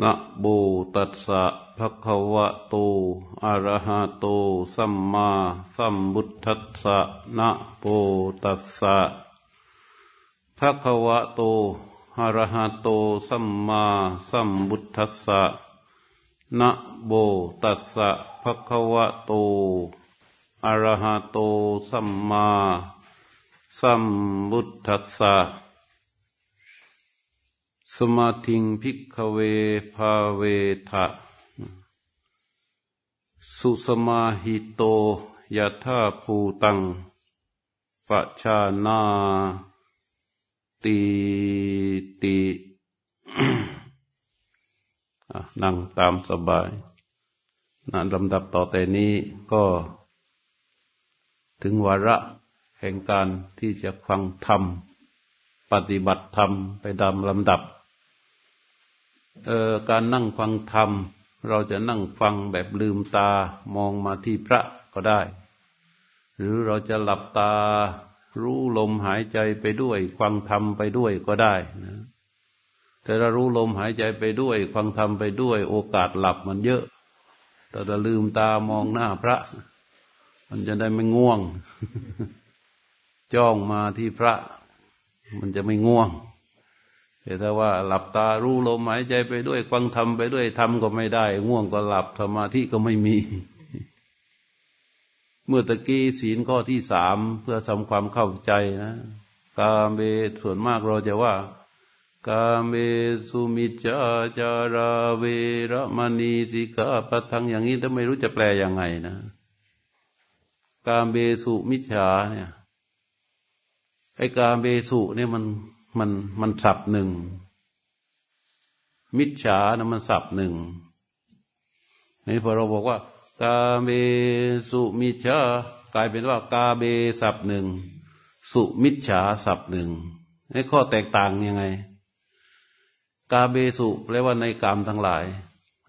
นะโมตัสสะภะคะวะโต อะระหะโต สัมมาสัมพุทธัสสะนะโมตัสสะภะคะวะโต อะระหะโต สัมมาสัมพุทธัสสะนะโมตัสสะภะคะวะโต อะระหะโต สัมมาสัมพุทธัสสะ สมาธิงพิกเวภาเวทะ สุสมาหิโตยะธาภูตังปัชานาติตินั่งตามสบายนะลำดับต่อแต่นี้ก็ ถึงวาระแห่งการที่จะฟังธรรม ปฏิบัติธรรมไปตามลำดับ การนั่งฟังธรรม เราจะนั่งฟังแบบลืมตามองมาที่พระก็ได้ หรือเราจะหลับตารู้ลมหายใจไปด้วย ฟังธรรมไปด้วยก็ได้นะแต่เรารู้ลมหายใจไปด้วย ฟังธรรมไปด้วย โอกาสหลับมันเยอะ แต่ถ้าลืมตามองหน้าพระ มันจะได้ไม่ง่วง จ้องมาที่พระ มันจะไม่ง่วง แต่ถ้าว่าหลับตารู้ลมหายใจไปด้วยฟังธรรมไปด้วยทำก็ไม่ได้ ง่วงก็หลับสมาธิก็ไม่มี เมื่อตะกี้ศีลข้อที่สามเพื่อทำความเข้าใจนะกาเมส่วนมากเราจะว่ากาเมสุมิจาจาราเวรมณีสิกาปทังอย่างนี้ถ้าไม่รู้จะแปลยังไงนะกาเมสุมิจฉาเนี่ยไอ้กาเมสุเนี่ยมัน มันมันสับหนึ่ง มิจฉานะมันสับหนึ่งนี่พอเราบอกว่ากาเบสุมิจฉากลายเป็นว่ากาเบสับหนึ่งสุมิจฉาสับหนึ่งนี่ข้อแตกต่างยังไง กาเบสุแปลว่าในกามทั้งหลาย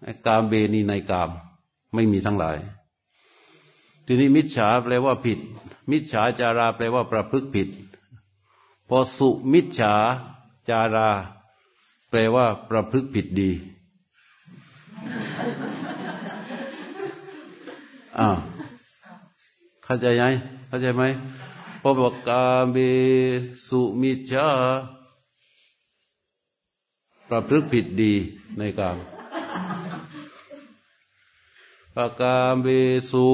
ไอ้กามเบนี่ในกามไม่มีทั้งหลาย ทีนี้มิจฉาแปลว่าผิด มิจฉาจาราแปลว่าประพฤติผิด พอสุมิจฉาจารา แปลว่าประพฤติผิดดีอ้าวเข้าใจไหมเข้าใจไหมพอบอกกาเบสุมิจฉาประพฤติผิดดีในกามปกาเบสุ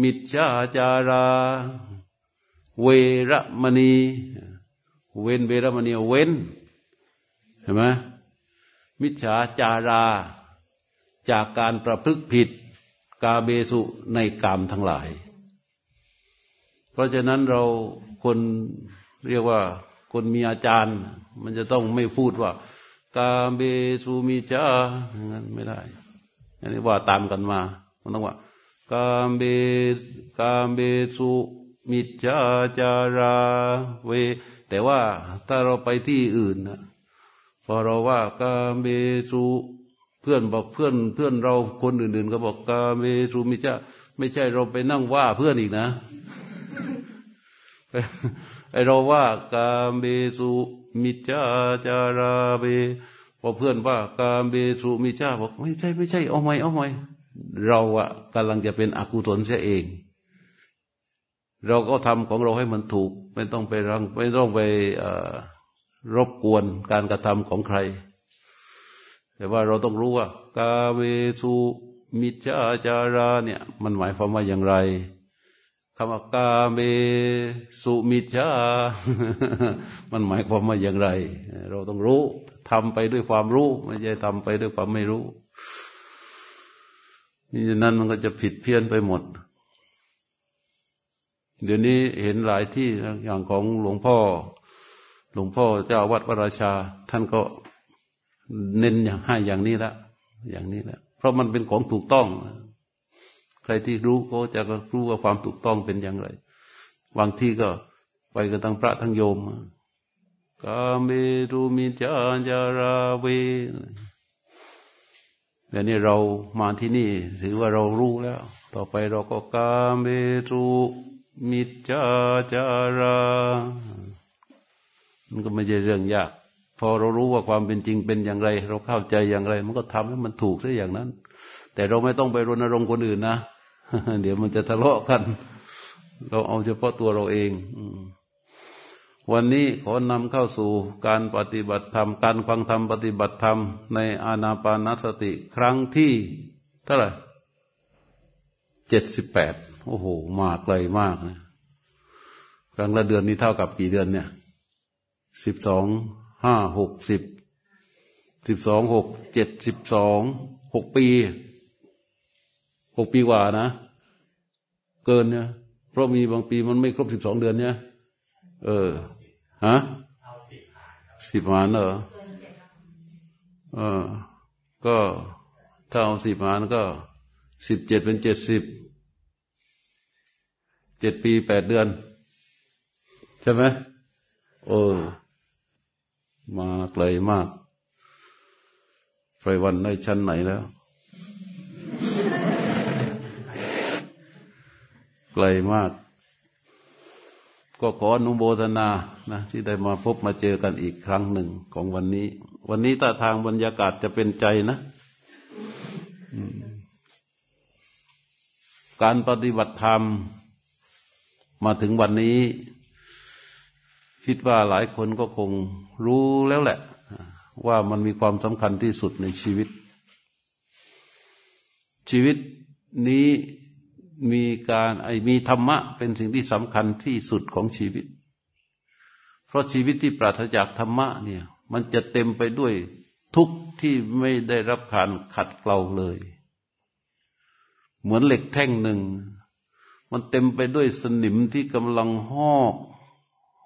มิจฉาจารา เวรมณี เว้นเวรมณีเว้นเห็นไหมมิจฉาจารา จากการประพฤติผิด กาเบสุในกามทั้งหลาย เพราะฉะนั้นเราคนเรียกว่าคนมีอาจารย์ มันจะต้องไม่พูดว่า กาเบสุมิจฉาอย่างนั้นไม่ได้อันนี้ว่าตามกันมา มันต้องว่ากาเบกาเบสุ มิจฉาจาราเว แต่ว่าถ้าเราไปที่อื่นนะพอเราว่ากาเมสุเพื่อนบอกเพื่อนเพื่อนเราคนอื่นๆ ก็บอกกาเมสุมิจฉาไม่ใช่เราไปนั่งว่าเพื่อนอีกนะไอเราว่ากาเมสุมิจฉาจาราเวพอเพื่อนว่ากาเมสุมิจฉาบอกไม่ใช่ไม่ใช่เอาไหมเอาไหมเราอะกำลังจะเป็นอกุศลเสียเอง เราก็ทำของเราให้มันถูก ไม่ต้องไปรังไม่ต้องไปรบกวนการกระทำของใคร แต่ว่าเราต้องรู้ว่า กาเวสุมิจฉาจาราเนี่ย มันหมายความว่าอย่างไรคำว่ากาเมสุมิจฉามันหมายความว่าอย่างไร เราต้องรู้ทำไปด้วยความรู้ ไม่ใช่ทำไปด้วยความไม่รู้นี่นั้นมันก็จะผิดเพี้ยนไปหมด เดี๋ยวนี้เห็นหลายที่อย่างของหลวงพ่อ หลวงพ่อเจ้าวัดวราชา ท่านก็เน้นอย่างให้อย่างนี้ละอย่างนี้ละเพราะมันเป็นของถูกต้อง ใครที่รู้ก็จะรู้ว่าความถูกต้องเป็นอย่างไรบางที่ก็ไปกันทั้งพระทั้งโยมกาเมรูมิจาจาราเวเดี๋ยวนี้เรามาที่นี่ ถือว่าเรารู้แล้ว ต่อไปเราก็กาเมรู มิจฉาจารา มันก็ไม่ใช่เรื่องยาก พอเรารู้ว่าความเป็นจริงเป็นอย่างไร เราเข้าใจอย่างไร มันก็ทำให้มันถูกซะอย่างนั้น แต่เราไม่ต้องไปรณรงค์คนอื่นนะเดี๋ยวมันจะทะเลาะกัน เราเอาเฉพาะตัวเราเองวันนี้ขอนำเข้าสู่การปฏิบัติธรรม การฟังธรรมปฏิบัติธรรม ในอานาปานสติครั้งที่เท่าไหร่เจ็ดสิบแปด โอ้โหมากเลยมากนะครั้งละเดือนนี้เท่ากับกี่เดือนเนี่ยสิบสองห้าหกสิบสิบสองหกเจ็ดสิบสองหกปีหกปีกว่านะ เกินเนี่ยเพราะมีบางปีมันไม่ครบสิบสองเดือนเนี่ยเออฮะสิบหารเหรอเออ ก็ถ้าเอาสิบหารก็สิบเจ็ดเป็นเจ็ดสิบ เจ็ดปีแปดเดือน ใช่ไหมโอ้มาไกลมากไฟวันได้ชั้นไหนแล้ว ไกลมาก ก็ขออนุโมทนานะ ที่ได้มาพบมาเจอกันอีกครั้งหนึ่งของวันนี้ วันนี้ถ้าทางบรรยากาศจะเป็นใจนะการปฏิบัติธรรม มาถึงวันนี้ คิดว่าหลายคนก็คงรู้แล้วแหละ ว่ามันมีความสำคัญที่สุดในชีวิต ชีวิตนี้มีการไอมีธรรมะเป็นสิ่งที่สำคัญที่สุดของชีวิต เพราะชีวิตที่ปราศจากธรรมะเนี่ยมันจะเต็มไปด้วยทุกข์ที่ไม่ได้รับการขัดเกลาเลย เหมือนเหล็กแท่งหนึ่ง มันเต็มไปด้วยสนิมที่กำลังหอก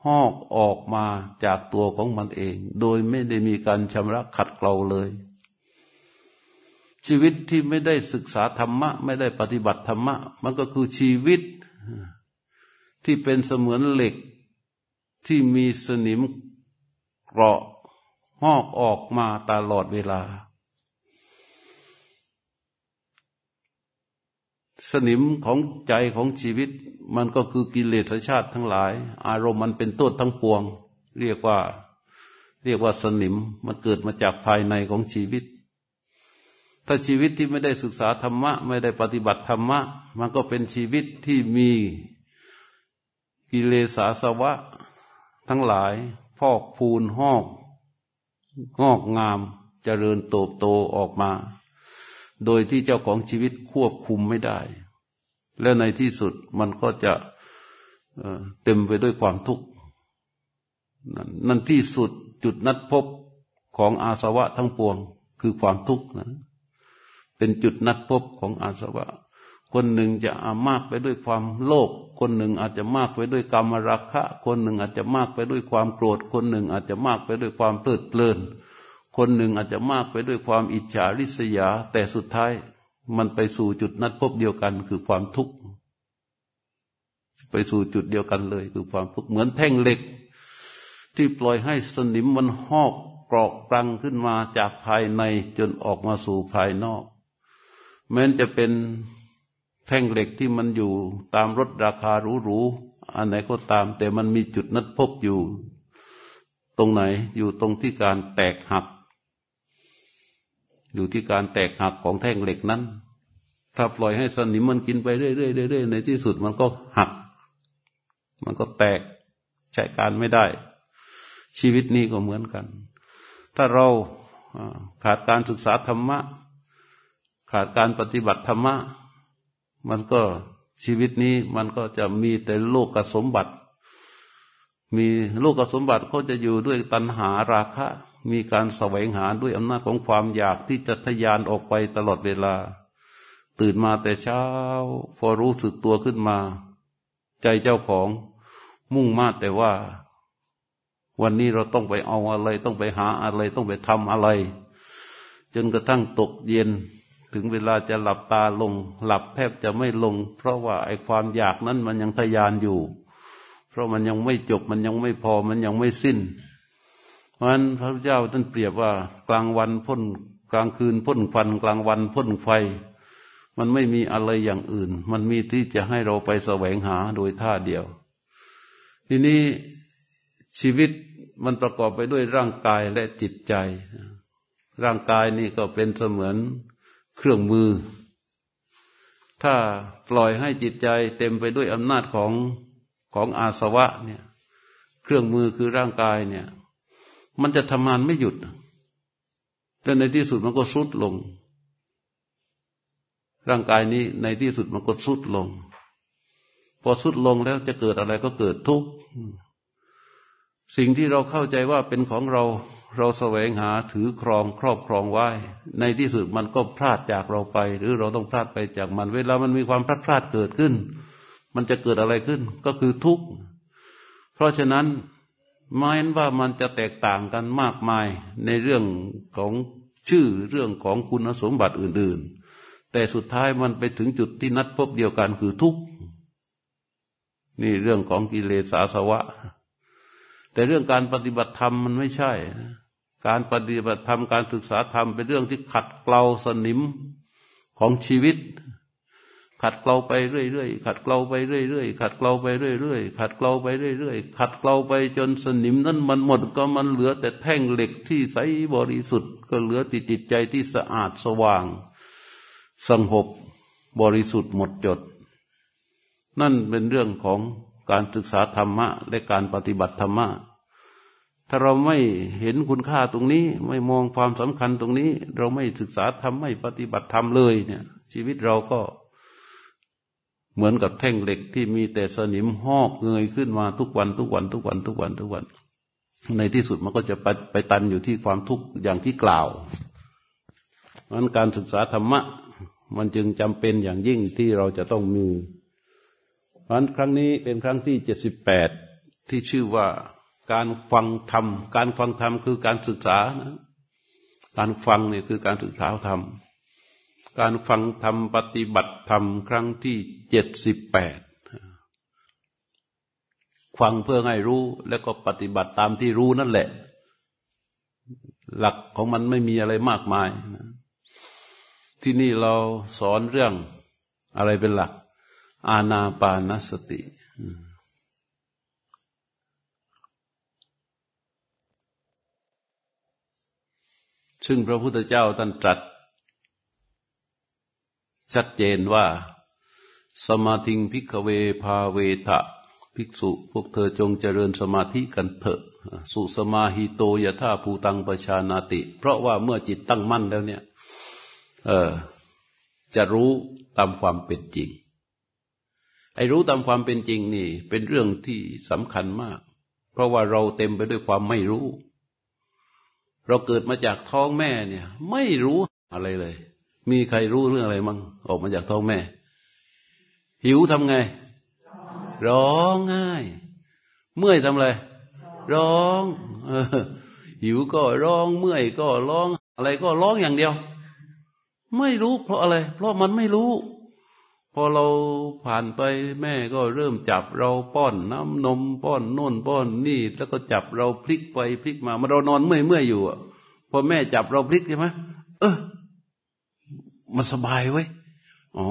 หอกออกมาจากตัวของมันเอง โดยไม่ได้มีการชำระขัดเกลาเลย ชีวิตที่ไม่ได้ศึกษาธรรมะ ไม่ได้ปฏิบัติธรรมะ มันก็คือชีวิตที่เป็นเสมือนเหล็กที่มีสนิมเกราะหอกออกมาตลอดเวลา สนิมของใจของชีวิต มันก็คือกิเลสชาติทั้งหลาย อารมณ์มันเป็นต้นทั้งปวง เรียกว่า เรียกว่าสนิมมันเกิดมาจากภายในของชีวิต ถ้าชีวิตที่ไม่ได้ศึกษาธรรมะ ไม่ได้ปฏิบัติธรรมะ มันก็เป็นชีวิตที่มีกิเลสาสวะ ทั้งหลาย พอกพูนหอกงอกงามจเจริญโตบโตออกมา โดยที่เจ้าของชีวิตควบคุมไม่ได้ และในที่สุดมันก็จะเต็มไปด้วยความทุกข์นั่นที่สุดจุดนัดพบของอาสวะทั้งปวงคือความทุกข์นะเป็นจุดนัดพบของอาสวะ คนหนึ่งจะมากไปด้วยความโลภคนหนึ่งอาจจะมากไปด้วยกรรมราคะ คนหนึ่งอาจจะมากไปด้วยความโกรธ คนหนึ่งอาจจะมากไปด้วยความเพลิดเพลิน คนหนึ่งอาจจะมากไปด้วยความอิจฉาริษยา แต่สุดท้ายมันไปสู่จุดนัดพบเดียวกันคือความทุกข์ ไปสู่จุดเดียวกันเลยคือความทุกข์เหมือนแท่งเหล็ก ที่ปล่อยให้สนิมมันหอกกรอกปรังขึ้นมาจากภายในจนออกมาสู่ภายนอก แม้จะเป็นแท่งเหล็กที่มันอยู่ตามรถราคาหรูๆอันไหนก็ตาม แต่มันมีจุดนัดพบอยู่ ตรงไหนอยู่ตรงที่การแตกหัก อยู่ที่การแตกหักของแท่งเหล็กนั้น ถ้าปล่อยให้สนิมมันกินไปเรื่อยๆในที่สุดมันก็หัก มันก็แตกใช้การไม่ได้ ชีวิตนี้ก็เหมือนกัน ถ้าเราขาดการศึกษาธรรมะ ขาดการปฏิบัติธรรมะ มันก็ชีวิตนี้มันก็จะมีแต่โลกสมบัติ มีโลกสมบัติก็จะอยู่ด้วยตัณหาราคะ มีการแสวงหาด้วยอำนาจของความอยากที่จะทยานออกไปตลอดเวลา ตื่นมาแต่เช้า พอรู้สึกตัวขึ้นมา ใจเจ้าของมุ่งมาแต่ว่า วันนี้เราต้องไปเอาอะไร ต้องไปหาอะไร ต้องไปทำอะไร จนกระทั่งตกเย็น ถึงเวลาจะหลับตาลง หลับแทบจะไม่ลง เพราะว่าไอ้ความอยากนั้นมันยังทยานอยู่ เพราะมันยังไม่จบมันยังไม่พอมันยังไม่สิ้น เพราะฉะนั้นพระเจ้าท่านเปรียบว่ากลางวันพ่นกลางคืนพ่นควันกลางวันพ่นไฟ มันไม่มีอะไรอย่างอื่น มันมีที่จะให้เราไปแสวงหาโดยท่าเดียว ทีนี้ชีวิตมันประกอบไปด้วยร่างกายและจิตใจ ร่างกายนี่ก็เป็นเสมือนเครื่องมือ ถ้าปล่อยให้จิตใจเต็มไปด้วยอำนาจของของอาสวะเนี่ย เครื่องมือคือร่างกายเนี่ย มันจะทำงานไม่หยุดและในที่สุดมันก็สุดลง ร่างกายนี้ในที่สุดมันก็สุดลง พอสุดลงแล้วจะเกิดอะไรก็เกิดทุกข์สิ่งที่เราเข้าใจว่าเป็นของเราเราแสวงหาถือครองครอบครองไว้ ในที่สุดมันก็พลาดจากเราไป หรือเราต้องพลาดไปจากมัน เวลามันมีความพลาดพลาดเกิดขึ้น มันจะเกิดอะไรขึ้นก็คือทุกข์เพราะฉะนั้น หมายว่ามันจะแตกต่างกันมากมายในเรื่องของชื่อเรื่องของคุณสมบัติอื่น ๆ แต่สุดท้ายมันไปถึงจุดที่นัดพบเดียวกันคือทุกข์นี่เรื่องของกิเลสสาสวะ แต่เรื่องการปฏิบัติธรรมมันไม่ใช่การปฏิบัติธรรมการศึกษาธรรมเป็นเรื่องที่ขัดเกลาสนิมของชีวิต ขัดเกลาไปเรื่อยๆขัดเกลาไปเรื่อยๆขัดเกลาไปเรื่อยๆขัดเกลาไปเรื่อยๆขัดเกลาไปจนสนิมนั้นมันหมดก็มันเหลือแต่แท่งเหล็กที่ใสบริสุทธิ์ ก็เหลือติดจิตใจที่สะอาดสว่าง สงบบริสุทธิ์หมดจด นั่นเป็นเรื่องของการศึกษาธรรมะและการปฏิบัติธรรมะถ้าเราไม่เห็นคุณค่าตรงนี้ ไม่มองความสำคัญตรงนี้ เราไม่ศึกษาธรรมไม่ปฏิบัติธรรมเลยเนี่ย ชีวิตเราก็ เหมือนกับแท่งเหล็กที่มีแต่สนิมหอกเงยขึ้นมาทุกวันทุกวันทุกวันทุกวันทุกวัน ในที่สุดมันก็จะไปไปตันอยู่ที่ความทุกข์อย่างที่กล่าวนั้นการศึกษาธรรมะ มันจึงจำเป็นอย่างยิ่งที่เราจะต้องมีเพราะครั้งนี้เป็นครั้งที่เจ็ดสิบแปดที่ชื่อว่าการฟังธรรม การฟังธรรมคือการศึกษานะการฟังเนี่ยคือการศึกษาธรรม การฟังธรรมปฏิบัติธรรมครั้งที่เจ็ดสิบแปดฟังเพื่อให้รู้แล้วก็ปฏิบัติตามที่รู้นั่นแหละ หลักของมันไม่มีอะไรมากมายนะที่นี่เราสอนเรื่องอะไรเป็นหลัก อาณาปานสติ ซึ่งพระพุทธเจ้าท่านตรัส ชัดเจนว่า สมาธิงพิกเวพาเวทะภิกษุพวกเธอจงเจริญสมาธิกันเถอะ สุสมาหิโตยะธาภูตังประชานาติ เพราะว่าเมื่อจิตตั้งมั่นแล้วเนี่ย เออ จะรู้ตามความเป็นจริง ไอ้รู้ตามความเป็นจริงนี่ เป็นเรื่องที่สำคัญมาก เพราะว่าเราเต็มไปด้วยความไม่รู้ เราเกิดมาจากท้องแม่เนี่ย ไม่รู้อะไรเลย มีใครรู้เรื่องอะไรมั่งออกมาจากท้องแม่ หิวทำไง ร้องง่าย เมื่อยทำอะไร ร้องหิวก็ร้องเมื่อยก็ร้อง อะไรก็ร้องอย่างเดียว ไม่รู้เพราะอะไร เพราะมันไม่รู้ พอเราผ่านไปแม่ก็เริ่มจับเราป้อนน้ำนมป้อนโน่นป้อนนี่ แล้วก็จับเราพลิกไปพลิกมามาเรานอนเมื่อยเมื่อยอยู่อะพอแม่จับเราพลิกใช่ไหมเออ มันสบายไว้อ๋อ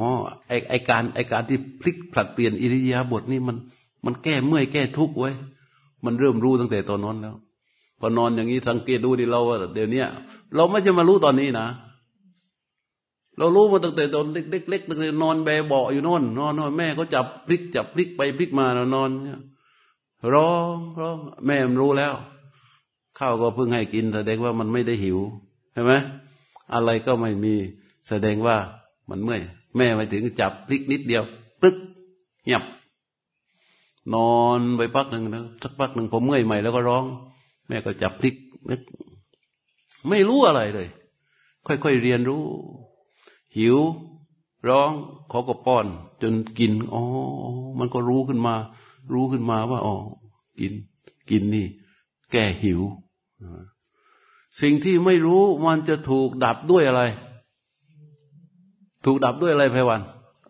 ไอไอการไอการที่พลิกผลัดเปลี่ยนอิริยาบถนี่มัน มันแก้เมื่อยแก้ทุกข์ไว้มันเริ่มรู้ตั้งแต่ตอนนั้นแล้วพอนอนอย่างนี้สังเกตดูดิเราเดี๋ยวนี้เราไม่จะมารู้ตอนนี้นะเรารู้มาตั้งแต่ตอนเล็กๆตั้งแต่นอนแบเบาอยู่นอนนอนนอนแม่เขาจับพลิกจับพลิกไปพลิกมาเรานอนร้องร้องแม่มันรู้แล้วข้าวก็เพิ่งให้กินแสดงว่ามันไม่ได้หิวใช่ไหมอะไรก็ไม่มี แสดงว่ามันเมื่อย แม่ไปถึงจับพลิกนิดเดียวปึ๊กเงียบ นอนไปพักหนึ่งนะสักพักหนึ่งพอเมื่อยใหม่แล้วก็ร้อง แม่ก็จับพลิกนึกไม่รู้อะไรเลย ค่อยๆเรียนรู้ หิว ร้องเขาก็ป้อน จนกินอ๋อมันก็รู้ขึ้นมา รู้ขึ้นมาว่าอ๋อกิน กินนี่ แก้หิว สิ่งที่ไม่รู้มันจะถูกดับด้วยอะไร ถูกดับด้วยอะไรไพวัน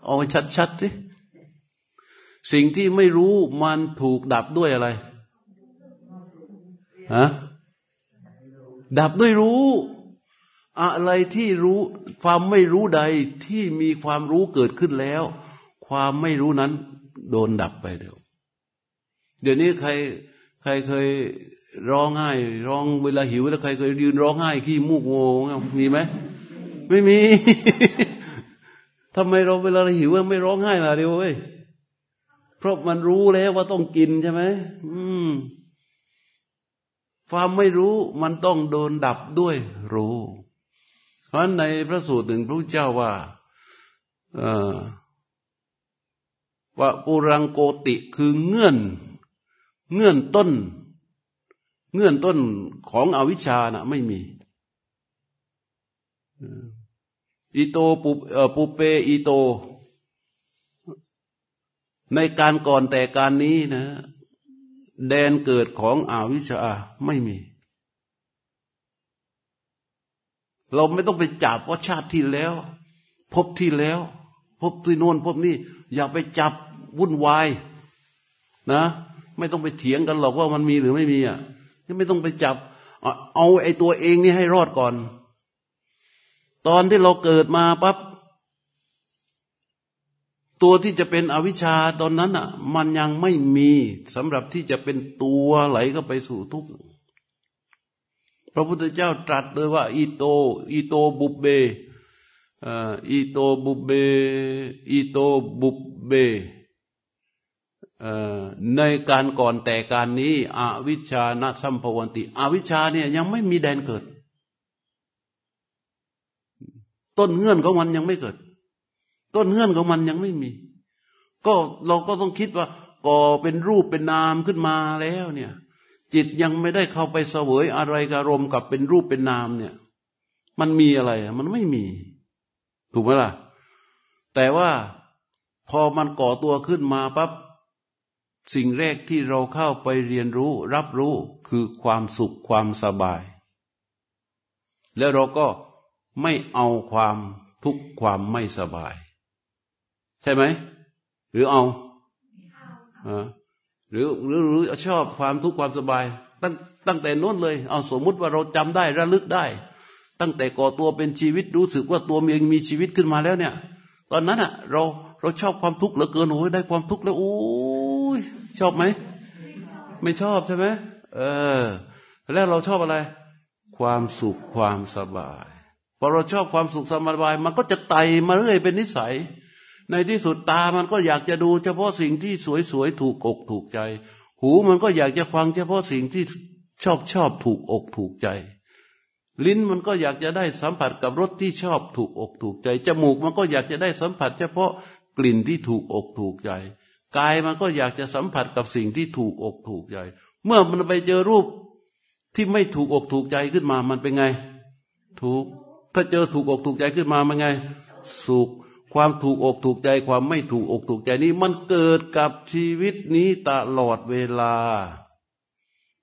เอาชัดๆสิสิ่งที่ไม่รู้มันถูกดับด้วยอะไรฮะดับด้วยรู้ อะไรที่รู้ ความไม่รู้ใดที่มีความรู้เกิดขึ้นแล้ว ความไม่รู้นั้น โดนดับไปเดียวเดี๋ยวนี้ใคร ใครเคยร้องไห้ ร้องเวลาหิวแล้วใครเคยยืนร้องไห้ขี้มูกโงมีไหมไม่มี ทำไมเราเวลาเราหิวไม่ร้องไห้ล่ะเดียวเว้ยเพราะมันรู้แล้วว่าต้องกินใช่ไหมอืม ความไม่รู้มันต้องโดนดับด้วยรู้ เพราะในพระสูตรหนึ่งพระเจ้าว่าว่าปุรังโกติคือเงื่อน เงื่อนต้น เงื่อนต้นของอวิชชานะไม่มี อีโตปุปุเปอีโต ในการก่อนแต่การนี้นะ แดนเกิดของอาวิชชาไม่มี เราไม่ต้องไปจับว่าชาติที่แล้ว พบที่แล้ว พบที่โน่นพบนี่ อย่าไปจับวุ่นวายนะ ไม่ต้องไปเถียงกันหรอกว่ามันมีหรือไม่มีอะไม่ต้องไปจับ เอาไอ้ตัวเองนี่ให้รอดก่อน ตอนที่เราเกิดมาปั๊บตัวที่จะเป็นอวิชชาตอนนั้นอะ มันยังไม่มีสำหรับที่จะเป็นตัวไหลเข้าไปสู่ทุกข์พระพุทธเจ้าตรัสเลยว่า อีโต อีโตบุบเบอีโตบุบเบอีโตบุบเบในการก่อนแต่การนี้ อวิชชานะสัมภวันติ อวิชชาเนี่ยยังไม่มีแดนเกิด ต้นเงื่อนของมันยังไม่เกิด ต้นเงื่อนของมันยังไม่มี ก็เราก็ต้องคิดว่าก่อเป็นรูปเป็นนามขึ้นมาแล้วเนี่ย จิตยังไม่ได้เข้าไปเสวยอะไรกรมกับเป็นรูปเป็นนามเนี่ย มันมีอะไรมันไม่มี ถูกไหมล่ะ แต่ว่าพอมันก่อตัวขึ้นมาปั๊บสิ่งแรกที่เราเข้าไปเรียนรู้ รับรู้คือความสุขความสบาย แล้วเราก็ ไม่เอาความทุกข์ความไม่สบาย ใช่ไหม หรือเอาหรือหรือหรือชอบความทุกข์ความสบาย ตั้งตั้งแต่น้นเลย เอาสมมุติว่าเราจำได้ระลึกได้ ตั้งแต่ก่อตัวเป็นชีวิตรู้สึกว่าตัวเองมีชีวิตขึ้นมาแล้วเนี่ย ตอนนั้นอะ เราเราชอบความทุกข์เหลือเกินโอ้ยได้ความทุกข์แล้วโอ้ยชอบไหมไม่ชอบใช่ไหมเออ แล้วเราชอบอะไร ความสุขความสบาย พอเราชอบความสุขสบาย มันก็จะไต่มาเรื่อยเป็นนิสัย ในที่สุดตามันก็อยากจะดู เฉพาะสิ่งที่สวยๆถูกอกถูกใจ หูมันก็อยากจะฟังเฉพาะสิ่งที่ชอบชอบถูกอกถูกใจ ลิ้นมันก็อยากจะได้สัมผัสกับรสที่ชอบถูกอกถูกใจ จมูกมันก็อยากจะได้สัมผัส เฉพาะกลิ่นที่ถูกอกถูกใจ กายมันก็อยากจะสัมผัสกับสิ่งที่ถูกอกถูกใจ เมื่อมันไปเจอรูปที่ไม่ถูกอกถูกใจขึ้นมามันเป็นไงถูก ถ้าเจอถูกอกถูกใจขึ้นมามันไง สุขความถูกอกถูกใจความไม่ถูกอกถูกใจนี้ มันเกิดกับชีวิตนี้ตลอดเวลา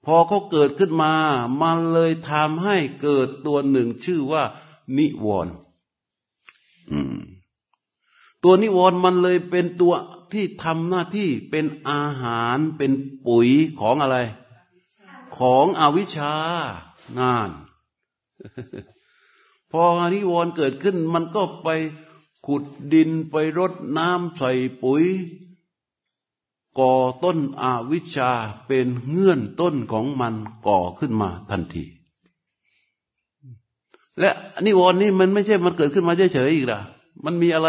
พอเขาเกิดขึ้นมา มันเลยทำให้เกิดตัวหนึ่งชื่อว่า นิวรณ์ตัวนิวรณ์มันเลยเป็นตัวที่ทำหน้าที่เป็นอาหารเป็นปุ๋ยของอะไร ของอวิชชางาน พออนิวรณ์เกิดขึ้น มันก็ไปขุดดินไปรดน้ำใส่ปุ๋ย ก่อต้นอวิชชาเป็นเงื่อนต้นของมันก่อขึ้นมาทันที และนิวรณ์นี่มันไม่ใช่มันเกิดขึ้นมาเฉยๆอีกล่ะ มันมีอะไร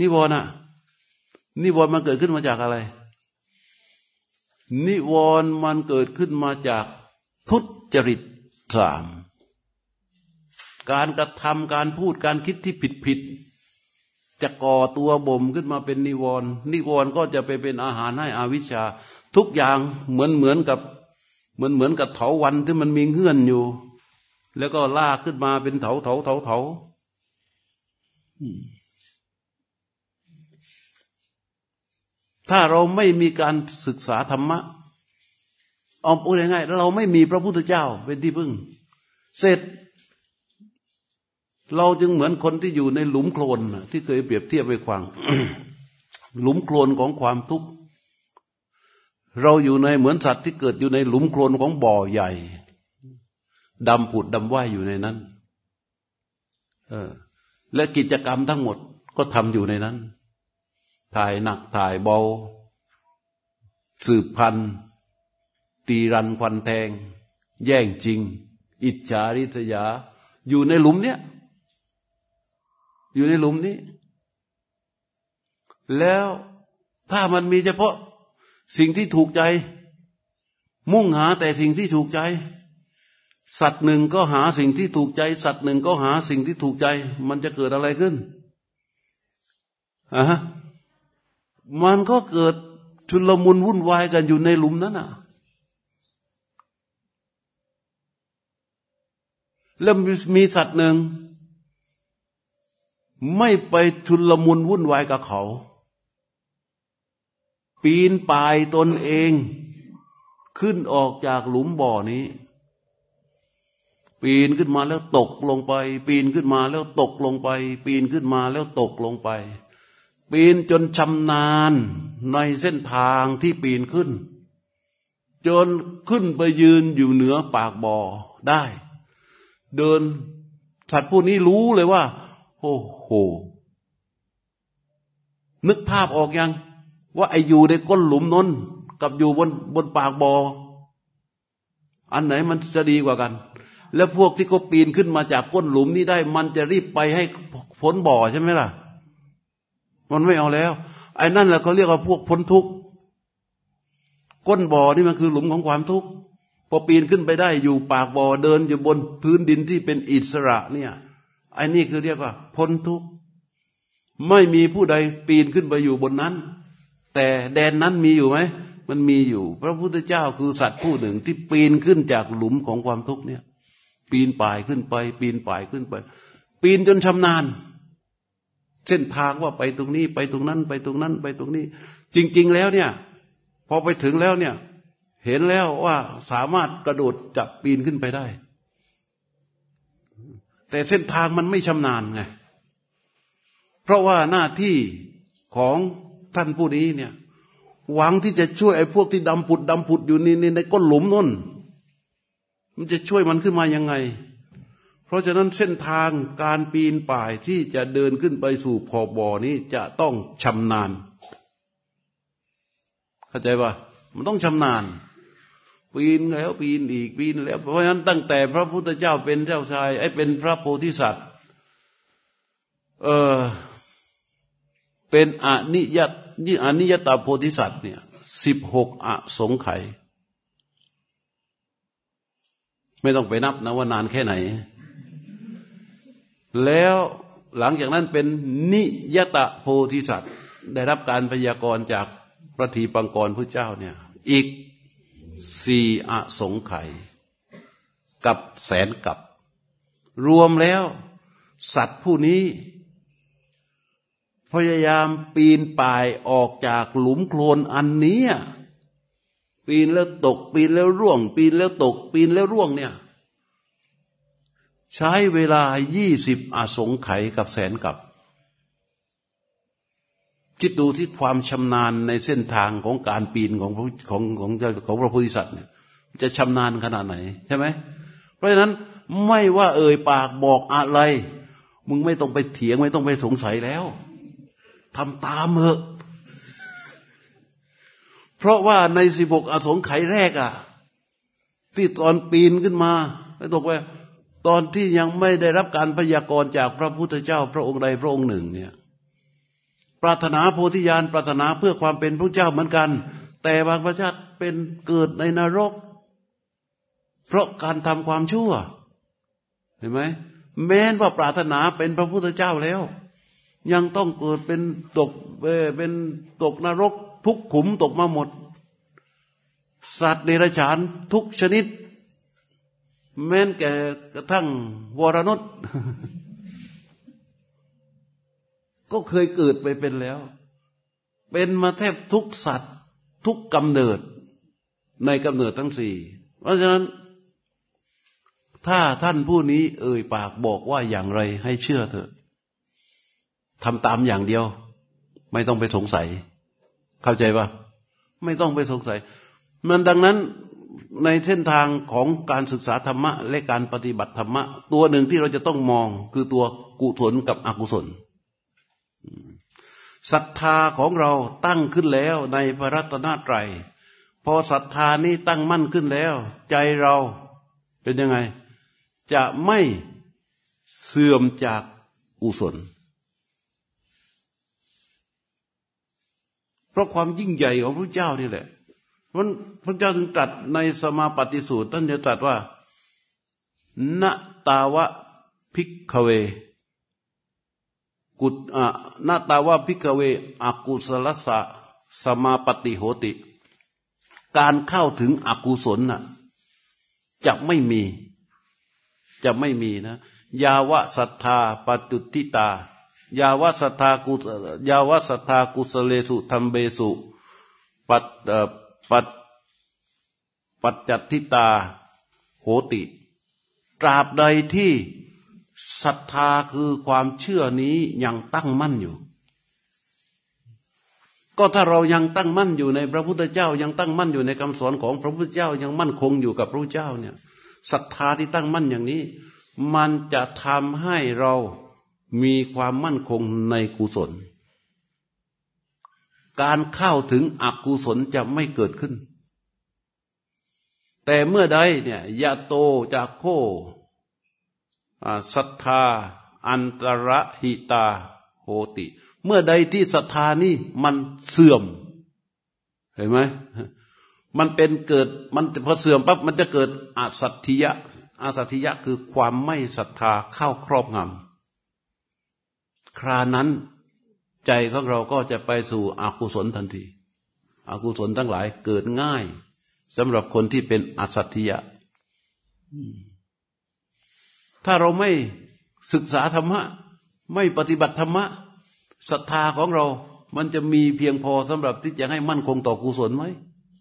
นิวรณ์อะนิวรณ์มันเกิดขึ้นมาจากอะไร นิวรณ์มันเกิดขึ้นมาจากทุจริตสาม การกระทำการพูดการคิดที่ผิดผิดจะก่อตัวบ่มขึ้นมาเป็นนิวรณ์นิวรณ์ก็จะไปเป็นอาหารให้อวิชชา ทุกอย่างเหมือนเหมือนกับเหมือนเหมือนกับเถาวันที่มันมีเงื่อนอยู่ แล้วก็ลากขึ้นมาเป็นเถาเถาเถาเถาถ้าเราไม่มีการศึกษาธรรมะเอาพูดง่ายๆเราไม่มีพระพุทธเจ้าเป็นที่พึ่ง เสร็จ เราจึงเหมือนคนที่อยู่ในหลุมโคลนที่เคยเปรียบเทียบไปควางหลุมโคลนของความทุกข์เราอยู่ในเหมือนสัตว์ที่เกิดอยู่ในหลุมโคลนของบ่อใหญ่ดำผุดดำว่ายอยู่ในนั้น เออ และกิจกรรมทั้งหมดก็ทำอยู่ในนั้น ถ่ายหนักถ่ายเบา สืบพันธ์ตีรันควันแทง แย่งจริง อิจฉาริษยา อยู่ในหลุมเนี้ย อยู่ในหลุมนี้ แล้วถ้ามันมีเฉพาะสิ่งที่ถูกใจ มุ่งหาแต่สิ่งที่ถูกใจ สัตว์หนึ่งก็หาสิ่งที่ถูกใจ สัตว์หนึ่งก็หาสิ่งที่ถูกใจ มันจะเกิดอะไรขึ้นอะมันก็เกิดชุลมุนวุ่นวายกันอยู่ในหลุมนั้นอะ แล้วมีสัตว์หนึ่ง ไม่ไปชุลมุนวุ่นวายกับเขา ปีนป่ายตนเอง ขึ้นออกจากหลุมบ่อนี้ ปีนขึ้นมาแล้วตกลงไป ปีนขึ้นมาแล้วตกลงไป ปีนขึ้นมาแล้วตกลงไป ปีนจนชำนาญในเส้นทางที่ปีนขึ้น จนขึ้นไปยืนอยู่เหนือปากบ่อได้ เดินสัตว์พวกนี้รู้เลยว่า โอ้โห นึกภาพออกยัง ว่าไออยู่ในก้นหลุมนนกับอยู่บนบนปากบอ่ออันไหนมันจะดีกว่ากัน แล้วพวกที่เขาปีนขึ้นมาจากก้นหลุมนี้ได้ มันจะรีบไปให้พ้นบ่อใช่ไหมล่ะ มันไม่เอาแล้ว ไอ้นั่นแหละเขาเรียกว่าพวกพ้นทุกข์ก้นบ่อนี่มันคือหลุมของความทุกข์พอปีนขึ้นไปได้อยู่ปากบ่อเดินอยู่บนพื้นดินที่เป็นอิสระเนี่ย ไอ้นี่คือเรียกว่า พ้นทุกข์ไม่มีผู้ใดปีนขึ้นไปอยู่บนนั้น แต่แดนนั้นมีอยู่ไหมมันมีอยู่ พระพุทธเจ้าคือสัตว์ผู้หนึ่งที่ปีนขึ้นจากหลุมของความทุกข์เนี่ย ปีนป่ายขึ้นไป ปีนป่ายขึ้นไป ปีนจนชำนาญ เส้นทางว่าไปตรงนี้ไปตรงนั้นไปตรงนั้นไปตรงนี้ จริง ๆ แล้วเนี่ย พอไปถึงแล้วเนี่ย เห็นแล้วว่าสามารถกระโดดจับปีนขึ้นไปได้ แต่เส้นทางมันไม่ชำนาญไงเพราะว่าหน้าที่ของท่านผู้นี้เนี่ยหวังที่จะช่วยไอ้พวกที่ดำผุดดำผุดอยู่ในในก้นหลุมนั่นมันจะช่วยมันขึ้นมายังไง เพราะฉะนั้นเส้นทางการปีนป่ายที่จะเดินขึ้นไปสู่ขอบบ่อนี้จะต้องชำนาญ เข้าใจปะมันต้องชำนาญ ปีนแล้วปีนอีกปีนแล้ว เพราะฉะนั้นตั้งแต่พระพุทธเจ้าเป็นเจ้าชายไอ้เป็นพระโพธิสัตว์เออเป็นอนิยตนี่อนิยตาโพธิสัตว์เนี่ยสิบหกอสงไขยไม่ต้องไปนับนะว่านานแค่ไหน แล้วหลังจากนั้นเป็นนิยตะโพธิสัตว์ ได้รับการพยากรณ์จากพระทีปังกรพระเจ้าเนี่ย อีก สี่อสงไขยกับแสนกับ รวมแล้ว สัตว์ผู้นี้ พยายามปีนป่ายออกจากหลุมโคลนอันนี้ปีนแล้วตก ปีนแล้วร่วง ปีนแล้วตก ปีนแล้วร่วงเนี่ย ใช้เวลายี่สิบอาสงไขยกับแสนกับ คิดดูที่ความชำนาญในเส้นทางของการปีนของของของของพระโพธิสัตว์เนี่ยจะชำนาญขนาดไหนใช่ไหมเพราะฉะนั้นไม่ว่าเอ่ยปากบอกอะไร มึงไม่ต้องไปเถียงไม่ต้องไปสงสัยแล้วทำตามเถอะเพราะว่าในสิบหกอสงไขยแรกอะ่ะ ที่ตอนปีนขึ้นมาไม่ตกไปตอนที่ยังไม่ได้รับการพยากรณ์จากพระพุทธเจ้าพระองค์ใดพระองค์หนึ่งเนี่ย ปรารถนาโพธิญาณปรารถนาเพื่อความเป็นพระเจ้าเหมือนกัน แต่บางประชาติเป็นเกิดในนรก เพราะการทำความชั่ว เห็นไหมแม้นว่าปรารถนาเป็นพระพุทธเจ้าแล้ว ยังต้องเกิดเป็นตกเป็นตกนรก ทุกขุมตกมาหมด สัตว์เดรัจฉานทุกชนิด แม้นแก่กระทั่งวรนุษ ก็เคยเกิดไปเป็นแล้ว เป็นมาแทบทุกสัตว์ ทุกกำเนิด ในกำเนิดทั้งสี่ เพราะฉะนั้น ถ้าท่านผู้นี้ เอ่ยปากบอกว่าอย่างไรให้เชื่อเถอะทำตามอย่างเดียว ไม่ต้องไปสงสัย เข้าใจปะไม่ต้องไปสงสัย มันดังนั้นในเส้นทางของการศึกษาธรรมะ และการปฏิบัติธรรมะ ตัวหนึ่งที่เราจะต้องมองคือตัวกุศลกับอกุศล ศรัทธาของเราตั้งขึ้นแล้วในพระรัตนตรัย พอศรัทธานี้ตั้งมั่นขึ้นแล้ว ใจเราเป็นยังไง จะไม่เสื่อมจากกุศลเพราะความยิ่งใหญ่ของพระเจ้านี่แหละมันพระเจ้าถึงตรัสในสมาปฏิสูตรท่านจะตรัสว่าณตาวะพิกเว กุอะณตาวะพิกเวอกุศลสะสมาปฏิโหติ การเข้าถึงอกุศลน่ะจะไม่มี จะไม่มีนะ ยาวะศรัทธาปตุติตา ยาวะศรัทธากุยาวะศรัทธากุสเลสุธรรมเบสุปัตปัตปัจจัตติตาโหติ ตราบใดที่ ศรัทธาคือความเชื่อนี้ยังตั้งมั่นอยู่ ก็ถ้าเรายังตั้งมั่นอยู่ในพระพุทธเจ้า ยังตั้งมั่นอยู่ในคำสอนของพระพุทธเจ้ายังมั่นคงอยู่กับพระพุทธเจ้าเนี่ยศรัทธาที่ตั้งมั่นอย่างนี้ มันจะทำให้เรามีความมั่นคงในกุศล การเข้าถึงอกุศลจะไม่เกิดขึ้น แต่เมื่อใดเนี่ยยะโตจากโค ศรัทธา อันตรหิตาโหติ เมื่อใดที่ศรัทธานี่มันเสื่อม เห็นไหมมันเป็นเกิดมันพอเสื่อมปั๊บมันจะเกิดอาสัตถิยะอาสัตถิยะคือความไม่ศรัทธาเข้าครอบงำครานั้นใจของเราก็จะไปสู่อกุศลทันทีอกุศลทั้งหลายเกิดง่ายสำหรับคนที่เป็นอาสัตถิยะ ถ้าเราไม่ศึกษาธรรมะ ไม่ปฏิบัติธรรมะศรัทธาของเรา มันจะมีเพียงพอสำหรับที่จะให้มั่นคงต่อกุศลไหม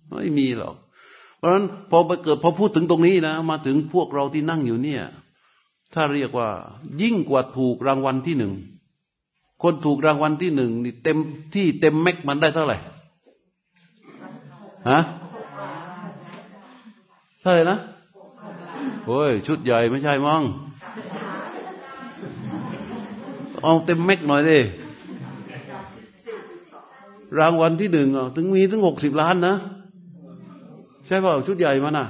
ไม่มีหรอก เพราะฉะนั้นพอไปเกิดพอพูดถึงตรงนี้นะ มาถึงพวกเราที่นั่งอยู่เนี่ย ถ้าเรียกว่า ยิ่งกว่าถูกรางวัลที่หนึ่งคนถูกรางวัลที่หนึ่งนี่เต็มที่เต็มแม็กมันได้เท่าไหร่ฮะเท่าไหร่นะโอ้ยชุดใหญ่ไม่ใช่มั้ง เอาเต็มแม็กหน่อยดิรางวัลที่หนึ่งถึงมีถึงหกสิบล้านนะ ใช่เปล่าชุดใหญ่มาน่ะ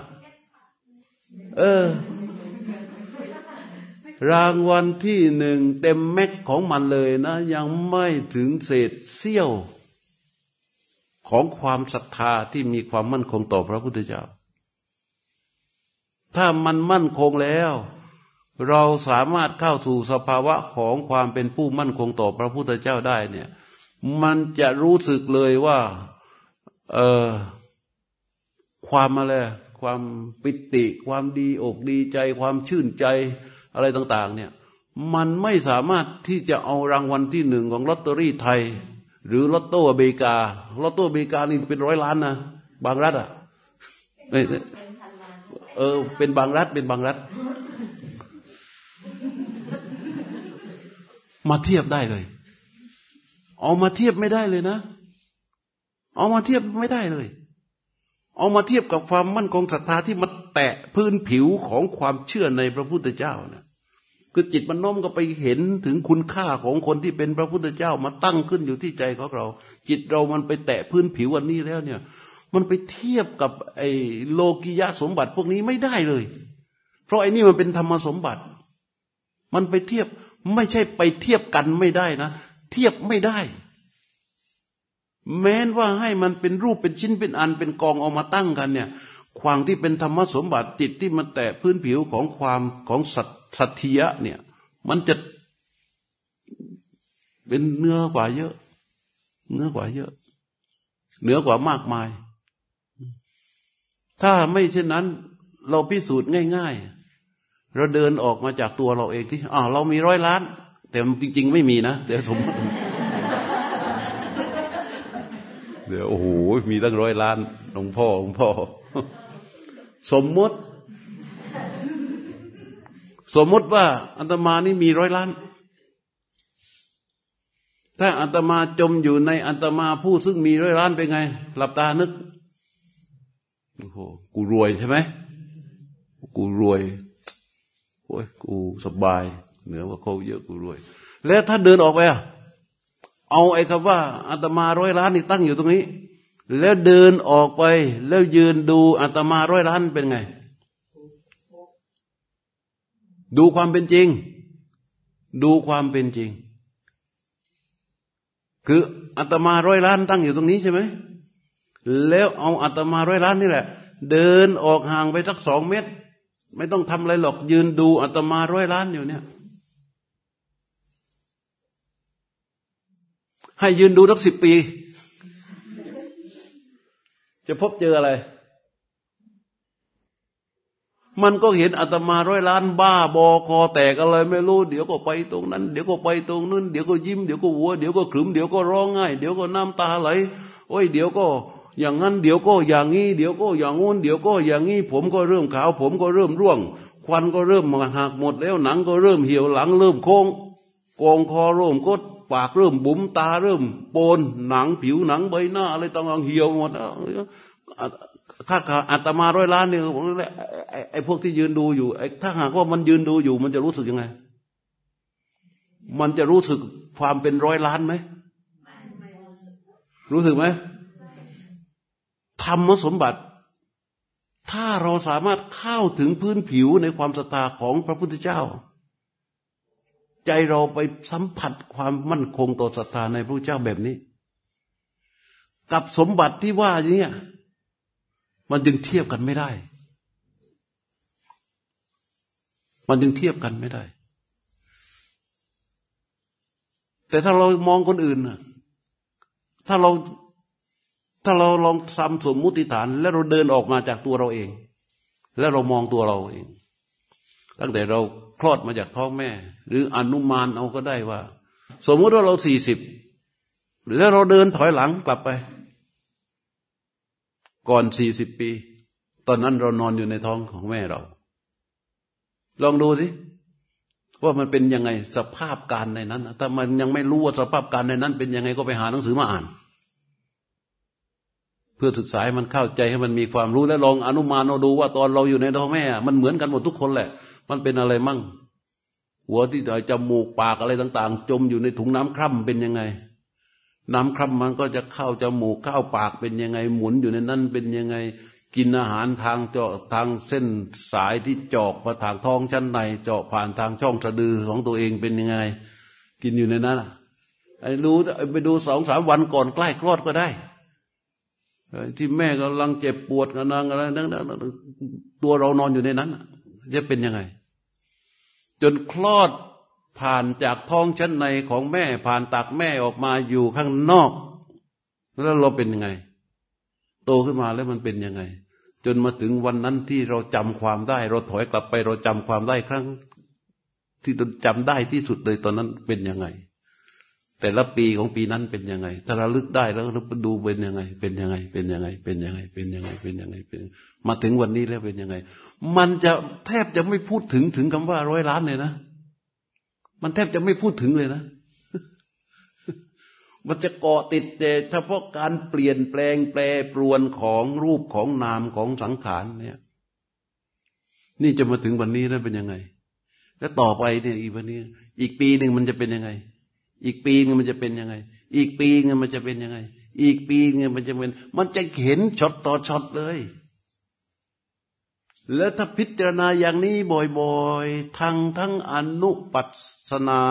เออ รางวัลที่หนึ่งเต็มแม็กของมันเลยนะ ยังไม่ถึงเศษเสี้ยว ของความศรัทธาที่มีความมั่นคงต่อพระพุทธเจ้า ถ้ามันมั่นคงแล้ว เราสามารถเข้าสู่สภาวะของความเป็นผู้มั่นคงต่อพระพุทธเจ้าได้เนี่ย มันจะรู้สึกเลยว่าเออความอะไรความปิติความดีอกดีใจ ความชื่นใจอะไรต่าง ๆ เนี่ย มันไม่สามารถที่จะเอารางวัลที่หนึ่งของลอตเตอรี่ไทย หรือลอตโต้อเมริกาลอตโต้อเมริกานี่เป็นร้อยล้านนะบางรัฐอะเออ เป็นบางรัฐเป็นบางรัฐ มาเทียบได้เลย เอามาเทียบไม่ได้เลยนะ เอามาเทียบไม่ได้เลย เอามาเทียบกับความมั่นคงศรัทธาที่มันแตะพื้นผิวของความเชื่อในพระพุทธเจ้านะคือจิตมันน้อมก็ไปเห็นถึงคุณค่าของคนที่เป็นพระพุทธเจ้ามาตั้งขึ้นอยู่ที่ใจของเรา จิตเรามันไปแตะพื้นผิวอันนี้แล้วเนี่ย มันไปเทียบกับไอ้โลกิยะสมบัติพวกนี้ไม่ได้เลย เพราะไอ้นี่มันเป็นธรรมสมบัติ มันไปเทียบ ไม่ใช่ไปเทียบกันไม่ได้นะ เทียบไม่ได้ แม้นว่าให้มันเป็นรูปเป็นชิ้นเป็นอันเป็นกองออกมาตั้งกันเนี่ยความที่เป็นธรรมสมบัติจิตที่มันแตะพื้นผิวของความของสัตสัตยะเนี่ย มันจะเป็นเนื้อกว่าเยอะ เนื้อกว่าเยอะ เหนือกว่ามากมาย ถ้าไม่เช่นนั้น เราพิสูจน์ง่าย ๆ เราเดินออกมาจากตัวเราเองที่อ๋อเรามีร้อยล้าน แต่จริง ๆ ไม่มีนะเดี๋ยวสมมติเดี๋ยวโอ้โหมีตั้งร้อยล้านหลวงพ่อหลวงพ่อ สมมติ สมมติว่าอัตมานี่มีร้อยล้าน ถ้าอัตมาจมอยู่ในอัตมาผู้ซึ่งมีร้อยล้านเป็นไง หลับตานึกโอ้โหกูรวยใช่ไหมกูรวย โอ้ยกูสบาย เหนือกว่าเขาเยอะกูรวย แล้วถ้าเดินออกไปอะเอาไอ้คำว่าอาตมาร้อยล้านนี่ตั้งอยู่ตรงนี้ แล้วเดินออกไป แล้วยืนดูอาตมาร้อยล้านเป็นไง ดูความเป็นจริง ดูความเป็นจริง คืออาตมาร้อยล้านตั้งอยู่ตรงนี้ใช่ไหมแล้วเอาอาตมาร้อยล้านนี่แหละ เดินออกห่างไปสักสองเมตร ไม่ต้องทำอะไรหรอกยืนดูอาตมาร้อยล้านอยู่เนี่ย ให้ยืนดูสักสิบปี จะพบเจออะไร มันก็เห็นอาตมาร้อยล้านบ้าบอคอแตกอะไรไม่รู้ เดี๋ยวก็ไปตรงนั้น เดี๋ยวก็ไปตรงนู้น เดี๋ยวก็ยิ้ม เดี๋ยวก็หัว เดี๋ยวก็ขรึม เดี๋ยวก็ร้องไห้ เดี๋ยวก็น้ำตาไหล โอ้ย เดี๋ยวก็ อย่างนั้นเดี๋ยวก็อย่างนี้เดี๋ยวก็อย่างงู้นเดี๋ยวก็อย่างนี้ผมก็เริ่มขาว ผมก็เริ่มร่วง ควันก็เริ่มหักหมดแล้วหนังก็เริ่มเหี่ยวหลังเริ่มโค้งกองคอเริ่มกดปากเริ่มบุ๋มตาเริ่มโปนหนังผิวหนังใบหน้าอะไรต่างๆเหี่ยวหมดข้าขาอัตมาร้อยล้านเนี่ยไอ้พวกที่ยืนดูอยู่ไอ้ถ้าหากว่ามันยืนดูอยู่ มันจะรู้สึกยังไง มันจะรู้สึกความเป็นร้อยล้านไหมรู้สึกไหม ธรรมสมบัติ ถ้าเราสามารถเข้าถึงพื้นผิวในความศรัทธาของพระพุทธเจ้า ใจเราไปสัมผัสความมั่นคงต่อศรัทธาในพระพุทธเจ้าแบบนี้ กับสมบัติที่ว่าอย่างนี้มันจึงเทียบกันไม่ได้ มันจึงเทียบกันไม่ได้ แต่ถ้าเรามองคนอื่น ถ้าเรา ถ้าเราลองทำสมมุติฐาน แล้วเราเดินออกมาจากตัวเราเอง แล้วเรามองตัวเราเอง ตั้งแต่เราคลอดมาจากท้องแม่ หรืออนุมานเอาก็ได้ว่า สมมุติว่าเราสี่สิบแล้วเราเดินถอยหลังกลับไป ก่อนสี่สิบปี ตอนนั้นเรานอนอยู่ในท้องของแม่เรา ลองดูสิว่ามันเป็นยังไงสภาพการในนั้น ถ้ามันยังไม่รู้ว่าสภาพการในนั้น เป็นยังไงก็ไปหาหนังสือมาอ่าน เพื่อศึกษาให้มันเข้าใจให้มันมีความรู้และลองอนุมานเราดูว่าตอนเราอยู่ในท้องแม่ มันเหมือนกันหมดทุกคนแหละ มันเป็นอะไรมั่ง หัวที่จมูกปากอะไรต่าง ๆ จมอยู่ในถุงน้ำคร่ำเป็นยังไง น้ำคร่ำมันก็จะเข้าจมูกเข้าปากเป็นยังไง หมุนอยู่ในนั้นเป็นยังไง กินอาหารทางเจาะทางเส้นสายที่เจาะมาทางท้องชั้นในเจาะผ่านทางช่องสะดือของตัวเองเป็นยังไง กินอยู่ในนั้นไอ้รู้ไปดูสองสามวันก่อนใกล้คลอดก็ได้ ที่แม่กำลังเจ็บปวดกำลังอะไรนั่นตัวเรานอนอยู่ในนั้นจะเป็นยังไง จนคลอดผ่านจากท้องชั้นในของแม่ผ่านตักแม่ออกมาอยู่ข้างนอก แล้วเราเป็นยังไง โตขึ้นมาแล้วมันเป็นยังไง จนมาถึงวันนั้นที่เราจำความได้ เราถอยกลับไปเราจำความได้ครั้ง ที่เราจำได้ที่สุดเลยตอนนั้นเป็นยังไง แต่ละปีของปีนั้นเป็นยังไง ถ้าเราลึกได้แล้วเราดูเป็นยังไง เป็นยังไง เป็นยังไง เป็นยังไง เป็นยังไง เป็นยังไง เป็น มาถึงวันนี้แล้วเป็นยังไง มันจะแทบจะไม่พูดถึงถึงคำว่าร้อยล้านเลยนะ มันแทบจะไม่พูดถึงเลยนะ มันจะเกาะติดแต่เฉพาะการเปลี่ยนแปลงแปรปรวนของรูปของนามของสังขารเนี่ย นี่จะมาถึงวันนี้แล้วเป็นยังไง แล้วต่อไปเนี่ยอีกวันนี้ อีกปีหนึ่งมันจะเป็นยังไง อีกปีนึงมันจะเป็นยังไง อีกปีนึงมันจะเป็นยังไง อีกปีนึงมันจะเป็น มันจะเห็นช็อตต่อช็อตเลย แล้วถ้าพิจารณาอย่างนี้บ่อยๆ ทั้งทั้งอนุปัสนา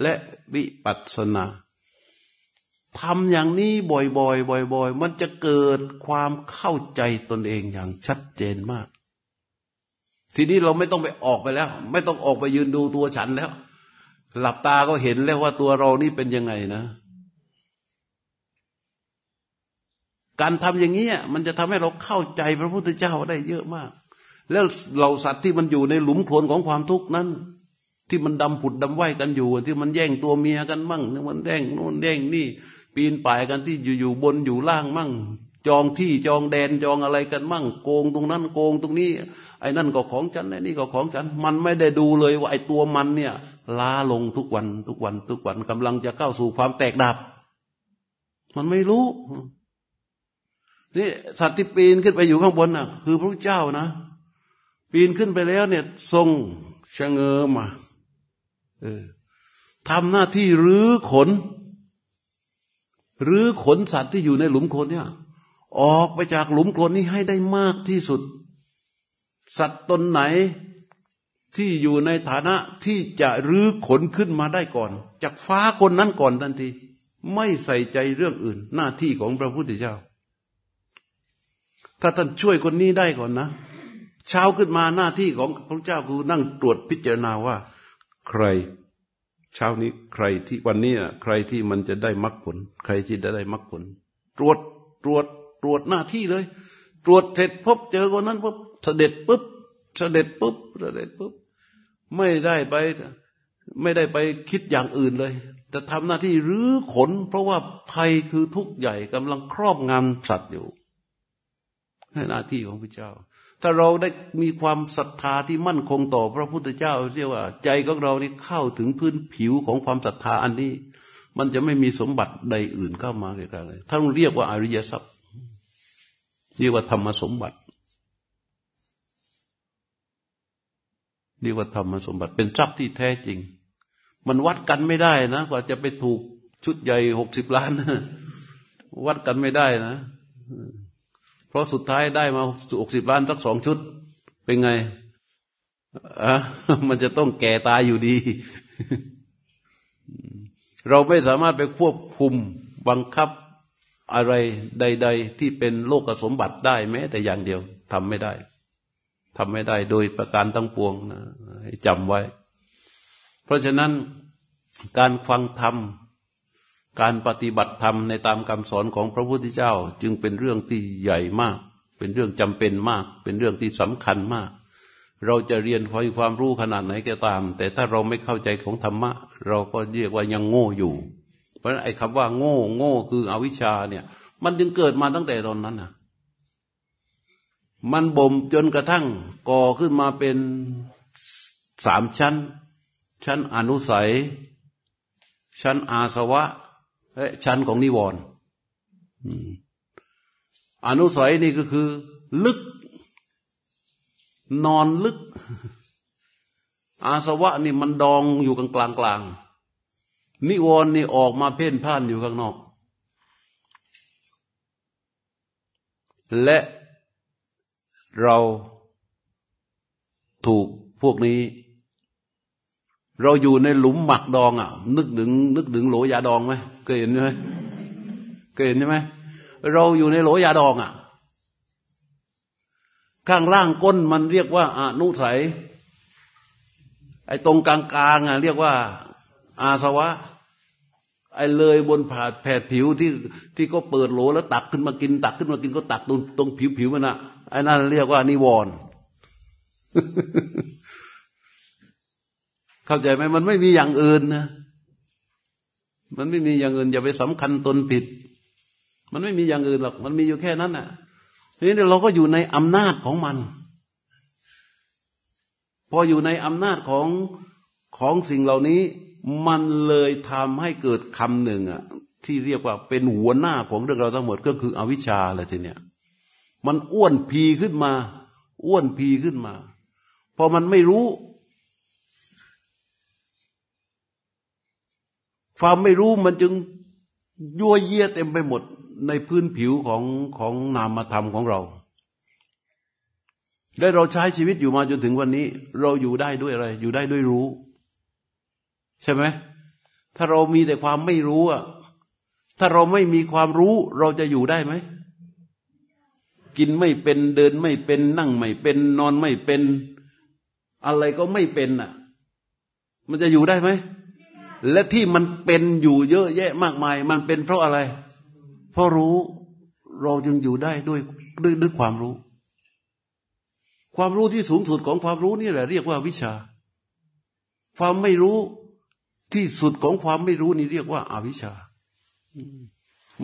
และวิปัสนาทำอย่างนี้บ่อยๆ บ่อย ๆ มันจะเกิดความเข้าใจตนเองอย่างชัดเจนมาก ทีนี้เราไม่ต้องไปออกไปแล้ว ไม่ต้องออกไปยืนดูตัวฉันแล้ว หลับตาก็เห็นแล้วว่าตัวเรานี่เป็นยังไงนะ การทำอย่างนี้มันจะทำให้เราเข้าใจพระพุทธเจ้าได้เยอะมาก แล้วเราสัตว์ที่มันอยู่ในหลุมโคลนของความทุกข์นั้น ที่มันดำผุดดำไหวกันอยู่ ที่มันแย่งตัวเมียกันมั่งที่มันแย่งโน่นแย่งนี่ ปีนป่ายกันที่อยู่อยู่บนอยู่ล่างมั่ง จองที่จองแดนจองอะไรกันมั่ง โกงตรงนั้น โกงตรงนี้ ไอ้นั่นก็ของฉันไอ้นี่ก็ของฉัน มันไม่ได้ดูเลยว่าไอ้ตัวมันเนี่ย ล้าลงทุกวันทุกวันทุกวันกำลังจะเข้าสู่ความแตกดับ มันไม่รู้นี่สัตว์ที่ปีนขึ้นไปอยู่ข้างบนน่ะ คือพระเจ้านะ ปีนขึ้นไปแล้วเนี่ย ทรงชะเงอมาเออทำหน้าที่รื้อขนรื้อขนสัตว์ที่อยู่ในหลุมโคลนเนี่ย ออกไปจากหลุมโคลนนี้ให้ได้มากที่สุด สัตว์ตนไหน ที่อยู่ในฐานะที่จะรื้อขนขึ้นมาได้ก่อน จากฟ้าคนนั้นก่อนทันที ไม่ใส่ใจเรื่องอื่น หน้าที่ของพระพุทธเจ้า ถ้าท่านช่วยคนนี้ได้ก่อนนะ เช้าขึ้นมาหน้าที่ของพระเจ้าคือนั่งตรวจพิจารณาว่า ใคร เช้านี้ใครที่วันนี้ใครที่มันจะได้มรรคผล ใครที่จะได้มรรคผล ตรวจตรวจตรวจหน้าที่เลย ตรวจเสร็จพบเจอคนนั้นปุ๊บเสด็จปุ๊บเสด็จปุ๊บเสด็จปุ๊บ ไม่ได้ไปไม่ได้ไปคิดอย่างอื่นเลย แต่ทำหน้าที่รื้อขน เพราะว่าภัยคือทุกข์ใหญ่กำลังครอบงำสัตว์อยู่ให้หน้าที่ของพระเจ้า ถ้าเราได้มีความศรัทธาที่มั่นคงต่อพระพุทธเจ้า เรียกว่า ใจของเรานี่เข้าถึงพื้นผิวของความศรัทธาอันนี้ มันจะไม่มีสมบัติใดอื่นเข้ามาเกี่ยวกับอะไรถ้าเรียกว่าอริยทรัพย์เรียกว่าธรรมสมบัติ เรียกว่าธรรมสมบัติเป็นทรัพย์ที่แท้จริง มันวัดกันไม่ได้นะกว่าจะไปถูกชุดใหญ่หกสิบล้าน วัดกันไม่ได้นะ เพราะสุดท้ายได้มาหกสิบล้านสักสองชุด เป็นไงอะมันจะต้องแก่ตายอยู่ดี เราไม่สามารถไปควบคุมบังคับอะไรใด ๆ ที่เป็นโลกสมบัติได้แม้แต่อย่างเดียวทำไม่ได้ ทำไม่ได้โดยประการตั้งปวงนะให้จำไว้ เพราะฉะนั้นการฟังธรรม การปฏิบัติธรรมในตามคำสอนของพระพุทธเจ้า จึงเป็นเรื่องที่ใหญ่มาก เป็นเรื่องจำเป็นมาก เป็นเรื่องที่สำคัญมาก เราจะเรียนคอยความรู้ขนาดไหนก็ตาม แต่ถ้าเราไม่เข้าใจของธรรมะ เราก็เรียกว่ายังโง่อยู่ เพราะฉะนั้นไอ้คำว่า โง่ โง่คืออวิชชาเนี่ย มันจึงเกิดมาตั้งแต่ตอนนั้นนะ มันบ่มจนกระทั่งก่อขึ้นมาเป็นสามชั้น ชั้นอนุสัย ชั้นอาสวะและชั้นของนิวรณ์อนุสัยนี่ก็คือ ลึก นอนลึก อาสวะนี่มันดองอยู่กลางกลางกลางนิวรณ์นี่ออกมาเพ่นพ่านอยู่ข้างนอก และ เราถูกพวกนี้ เราอยู่ในหลุมหมักดองอะ นึกถึง นึกถึงโหลยาดองไหมเคยเห็นไหมเคยเห็นใช่ไหมเราอยู่ในโหลยาดองอะ ข้างล่างก้นมันเรียกว่าอนุสัย ไอ้ตรงกลางกลางอะ เรียกว่า อาสวะ ไอ้เลยบนผาดแผดผิวที่ที่ก็เปิดโหลแล้วตักขึ้นมากิน ตักขึ้นมากินก็ตักตรงตรงผิวผิวมันอะ อ้นั่นเรียกว่านิวรณ์เข้าใจไหมมันไม่มีอย่างอื่นนะมันไม่มีอย่างอื่น อย่าไปสำคัญตนผิด มันไม่มีอย่างอื่นหรอก มันมีอยู่แค่นั้นน่ะทีนี้เราก็อยู่ในอำนาจของมัน พออยู่ในอำนาจของของสิ่งเหล่านี้ มันเลยทำให้เกิดคำหนึ่งอะที่เรียกว่าเป็นหัวหน้าของเรื่องเราทั้งหมดก็คืออวิชชาเลยทีเนี้ย มันอ้วนพีขึ้นมา อ้วนพีขึ้นมา พอมันไม่รู้ ความไม่รู้มันจึงยั่วเยี่ยเต็มไปหมดในพื้นผิวของของนามธรรมของเรา ได้เราใช้ชีวิตอยู่มาจนถึงวันนี้ เราอยู่ได้ด้วยอะไร อยู่ได้ด้วยรู้ ใช่ไหมถ้าเรามีแต่ความไม่รู้อะถ้าเราไม่มีความรู้เราจะอยู่ได้ไหม กินไม่เป็นเดินไม่เป็นนั่งไม่เป็น นอนไม่เป็น อะไรก็ไม่เป็นอะ มันจะอยู่ได้ไหม และที่มันเป็นอยู่เยอะแยะมากมาย มันเป็นเพราะอะไร เพราะรู้เราจึงอยู่ได้ด้วยด้วยด้วยความรู้ ความรู้ที่สูงสุดของความรู้นี่แหละเรียกว่าวิชา ความไม่รู้ที่สุดของความไม่รู้นี่เรียกว่าอาวิชา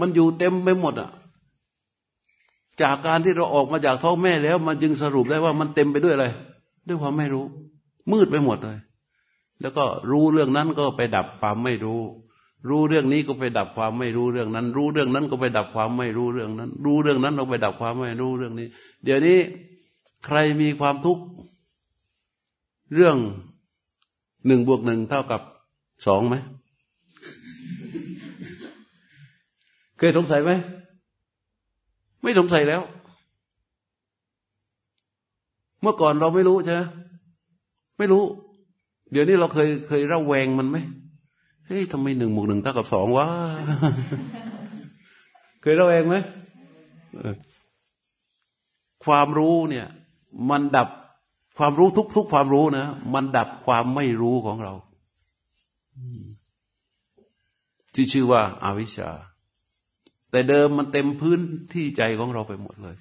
มันอยู่เต็มไปหมดอะ จากการที่เราออกมาจากท้องแม่แล้ว มันจึงสรุปได้ว่ามันเต็มไปด้วยอะไร ด้วยความไม่รู้ มืดไปหมดเลย แล้วก็รู้เรื่องนั้นก็ไปดับความไม่รู้ รู้เรื่องนี้ก็ไปดับความไม่รู้เรื่องนั้น รู้เรื่องนั้นก็ไปดับความไม่รู้เรื่องนั้น รู้เรื่องนั้นก็ไปดับความไม่รู้เรื่องนี้ เดี๋ยวนี้ใครมีความทุกข์เรื่องหนึ่งบวกหนึ่งเท่ากับสองไหม เคยสงสัยไหม ไม่สงสัยแล้ว เมื่อก่อนเราไม่รู้ใช่ไหมไม่รู้ เดี๋ยวนี้เราเคยเคยระแวงมันไหมเฮ้ยทำไมหนึ่งบวกหนึ่งเท่ากับสองวะเคยระแวงไหมความรู้เนี่ย มันดับความรู้ทุกทุกความรู้นะมันดับความไม่รู้ของเราที่ชื่อว่าอาวิชชา แต่เดิมมันเต็มพื้นที่ใจของเราไปหมดเลย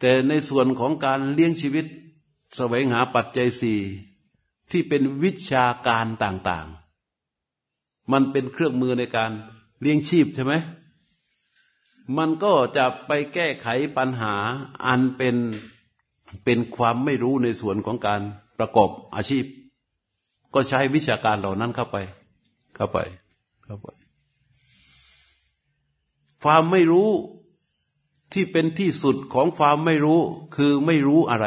แต่ในส่วนของการเลี้ยงชีวิตแสวงหาปัจจัยสี่ที่เป็นวิชาการต่างๆ มันเป็นเครื่องมือในการเลี้ยงชีพใช่ไหม มันก็จะไปแก้ไขปัญหาอันเป็นเป็นความไม่รู้ในส่วนของการประกอบอาชีพ ก็ใช้วิชาการเหล่านั้นเข้าไป เข้าไป เข้าไป ความไม่รู้ที่เป็นที่สุดของความไม่รู้ คือไม่รู้อะไร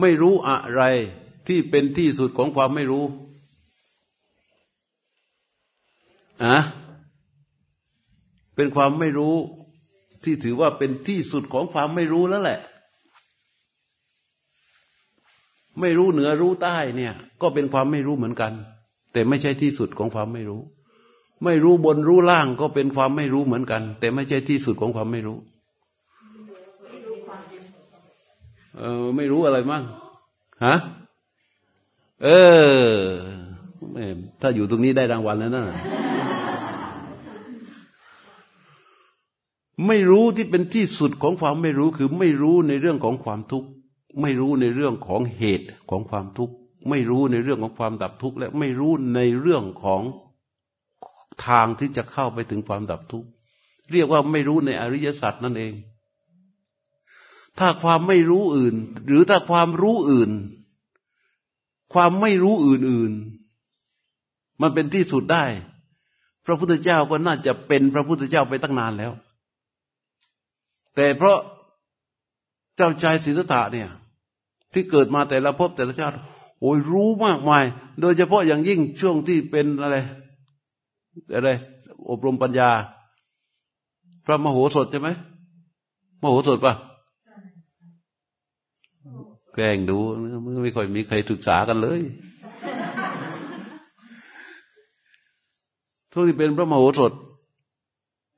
ไม่รู้อะไรที่เป็นที่สุดของความไม่รู้อะเป็นความไม่รู้ที่ถือว่าเป็นที่สุดของความไม่รู้แล้วแหละ ไม่รู้เหนือรู้ใต้เนี่ย ก็เป็นความไม่รู้เหมือนกัน แต่ไม่ใช่ที่สุดของความไม่รู้ ไม่รู้บนรู้ล่างก็เป็นความไม่รู้เหมือนกัน แต่ไม่ใช่ที่สุดของความไม่รู้ เออ ไม่รู้อะไรมั่งฮะเออถ้าอยู่ตรงนี้ได้รางวัลแล้วนะไม่รู้ที่เป็นที่สุดของความไม่รู้คือไม่รู้ในเรื่องของความทุกข์ ไม่รู้ในเรื่องของเหตุของความทุกข์ ไม่รู้ในเรื่องของความดับทุกข์และไม่รู้ในเรื่องของ ทางที่จะเข้าไปถึงความดับทุกข์เรียกว่าไม่รู้ในอริยสัจนั่นเอง ถ้าความไม่รู้อื่น หรือถ้าความรู้อื่น ความไม่รู้อื่นๆ มันเป็นที่สุดได้ พระพุทธเจ้าก็น่าจะเป็นพระพุทธเจ้าไปตั้งนานแล้ว แต่เพราะเจ้าชายสิทธัตถะเนี่ย ที่เกิดมาแต่ละภพแต่ละชาติโอ้ยรู้มากมาย โดยเฉพาะอย่างยิ่งช่วงที่เป็นอะไร อะไรอบรมปัญญา พระมโหสถใช่ไหมมโหสถปะแกล้งดูไม่ค่อยมีใครศึกษากันเลยทุกที่เป็นพระมโหสถ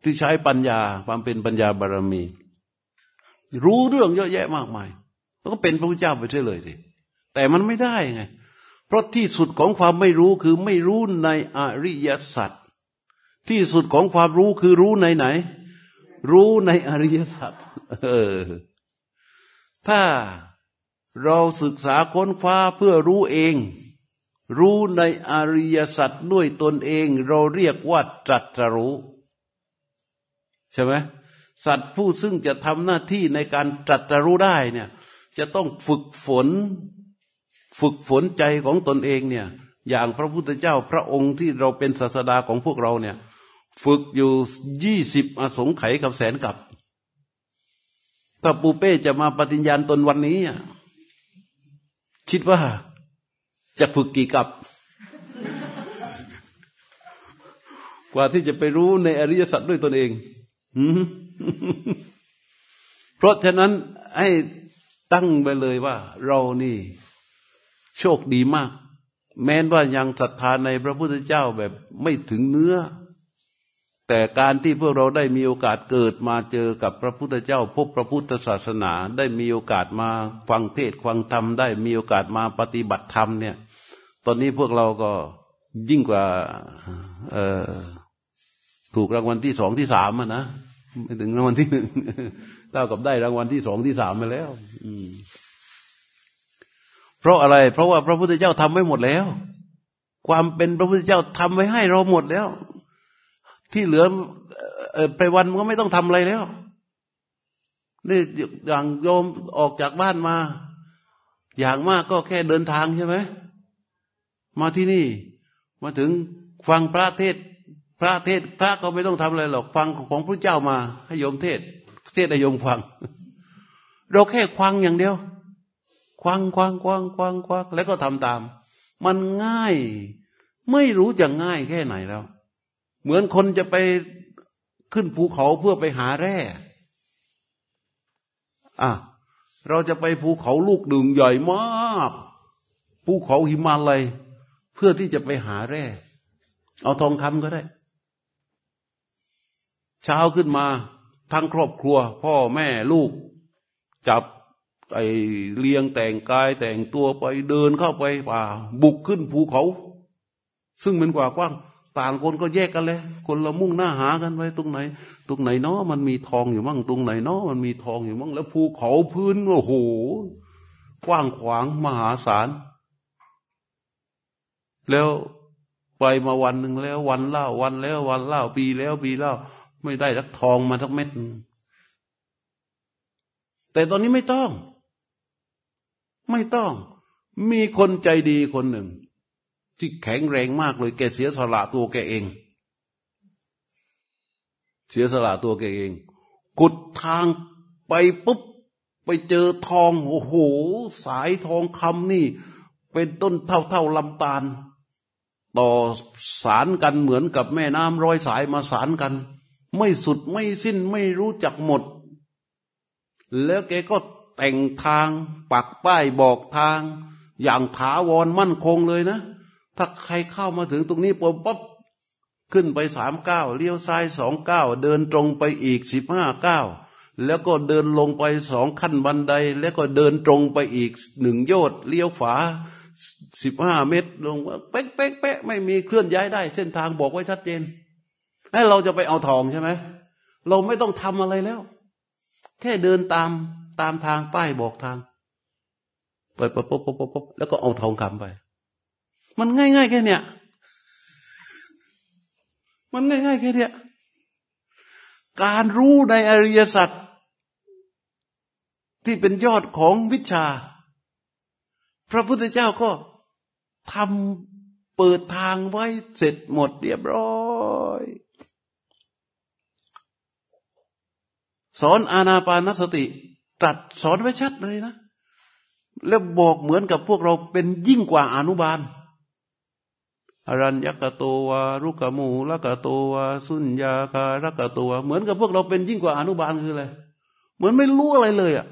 ที่ใช้ปัญญาความเป็นปัญญาบารมี รู้เรื่องเยอะแยะมากมาย แล้วก็เป็นพระพุทธเจ้าไปเฉยเลยสิแต่มันไม่ได้ไง เพราะที่สุดของความไม่รู้คือไม่รู้ในอริยสัจ ที่สุดของความรู้คือรู้ในไหน รู้ในอริยสัจเออ ถ้าเราศึกษาค้นคว้าเพื่อรู้เอง รู้ในอริยสัจด้วยตนเอง เราเรียกว่าตรัสรู้ ใช่ไหมสัตว์ผู้ซึ่งจะทำหน้าที่ในการตรัสรู้ได้เนี่ย จะต้องฝึกฝน ฝึกฝนใจของตนเองเนี่ย อย่างพระพุทธเจ้าพระองค์ที่เราเป็นศาสดาของพวกเราเนี่ย ฝึกอยู่ยี่สิบอสงไขยกับแสนกับถ้าปูเป้จะมาปฏิญญาณตนวันนี้คิดว่าจะฝึกกี่กับ กว่าที่จะไปรู้ในอริยสัจด้วยตนเองเพราะฉะนั้นให้ตั้งไปเลยว่า เรานี่ โชคดีมาก แม้นว่ายังศรัทธาในพระพุทธเจ้าแบบไม่ถึงเนื้อ แต่การที่พวกเราได้มีโอกาสเกิดมาเจอกับพระพุทธเจ้า พบพระพุทธศาสนา ได้มีโอกาสมาฟังเทศฟังธรรมได้มีโอกาสมาปฏิบัติธรรมเนี่ย ตอนนี้พวกเราก็ยิ่งกว่าถูกรางวัลที่สองที่สามนะไม่ถึงรางวัลที่หนึ่งเท่ากับได้รางวัลที่สองที่สามไปแล้ว อืม เพราะอะไร เพราะว่าพระพุทธเจ้าทำไว้หมดแล้ว ความเป็นพระพุทธเจ้าทำไว้ให้เราหมดแล้ว ที่เหลือไปวันมันก็ไม่ต้องทำอะไรแล้ว นี่อย่างโยมออกจากบ้านมา อย่างมากก็แค่เดินทางใช่ไหม มาที่นี่ มาถึงฟังพระเทศ พระเทศพระก็ไม่ต้องทำอะไรหรอก ฟังของพระเจ้ามา ให้โยมเทศ เทศให้โยมฟัง เราแค่ควังอย่างเดียว ควังควังควังควังควังแล้วก็ทำตาม มันง่าย ไม่รู้จะง่ายแค่ไหนแล้ว เหมือนคนจะไปขึ้นภูเขาเพื่อไปหาแร่อะเราจะไปภูเขาลูกดึงใหญ่มากภูเขาหิมาลัยเพื่อที่จะไปหาแร่ เอาทองคำก็ได้ เช้าขึ้นมาทั้งครอบครัว พ่อแม่ลูก จับไอเลียงแต่งกายแต่งตัวไปเดินเข้าไปป่า บุกขึ้นภูเขา ซึ่งมันกว่ากว้าง ต่างคนก็แยกกันเลย คนละมุ่งหน้าหากันไปตรงไหน ตรงไหนเนาะมันมีทองอยู่มั่ง ตรงไหนเนาะมันมีทองอยู่มั่ง แล้วภูเขาพื้นโอ้โหกว้างขวางมหาศาล แล้วไปมาวันหนึ่งแล้ววันเล่าวันแล้ววันเล่าปีแล้วปีเล่า ไม่ได้รักทองมาทักเม็ด แต่ตอนนี้ไม่ต้อง ไม่ต้อง มีคนใจดีคนหนึ่ง ที่แข็งแรงมากเลยแกเสียสละตัวแกเอง เสียสละตัวแกเอง กุดทางไปปุ๊บ ไปเจอทองโอ้โห สายทองคำนี่ เป็นต้นเท่าเท่าลำตาล ต่อสารกันเหมือนกับแม่น้ำร้อยสายมาสารกัน ไม่สุดไม่สิ้นไม่รู้จักหมด แล้วแกก็แต่งทาง ปักป้ายบอกทาง อย่างถาวรมั่นคงเลยนะ ถ้าใครเข้ามาถึงตรงนี้ปุ๊บปั๊บขึ้นไปสามเก้าเลี้ยวซ้ายสองเก้าเดินตรงไปอีกสิบห้าเก้าแล้วก็เดินลงไปสองขั้นบันได แล้วก็เดินตรงไปอีกหนึ่งโยดเลี้ยวฝาสิบห้าเมตรลงเป๊ะเป๊ะเป๊ะไม่มีเคลื่อนย้ายได้ เส้นทางบอกไว้ชัดเจนให้เราจะไปเอาทองใช่ไหมเราไม่ต้องทำอะไรแล้ว แค่เดินตามตามทางป้ายบอกทางไปปุ๊บปุ๊บปุ๊บปุ๊บแล้วก็เอาทองคำไป มันง่ายๆแค่เนี้ยมันง่ายๆแค่เนี้ยการรู้ในอริยสัจที่เป็นยอดของวิชา พระพุทธเจ้าก็ทำเปิดทางไว้เสร็จหมดเรียบร้อยสอนอาณาปานสติ ตรัสสอนไว้ชัดเลยนะ แล้วบอกเหมือนกับพวกเราเป็นยิ่งกว่าอนุบาล อรัญญกโตวารุกมูลกโตวาสุญญาคารกโตวาเหมือนกับพวกเราเป็นยิ่งกว่าอนุบาลคืออะไรเหมือนไม่รู้อะไรเลยอะ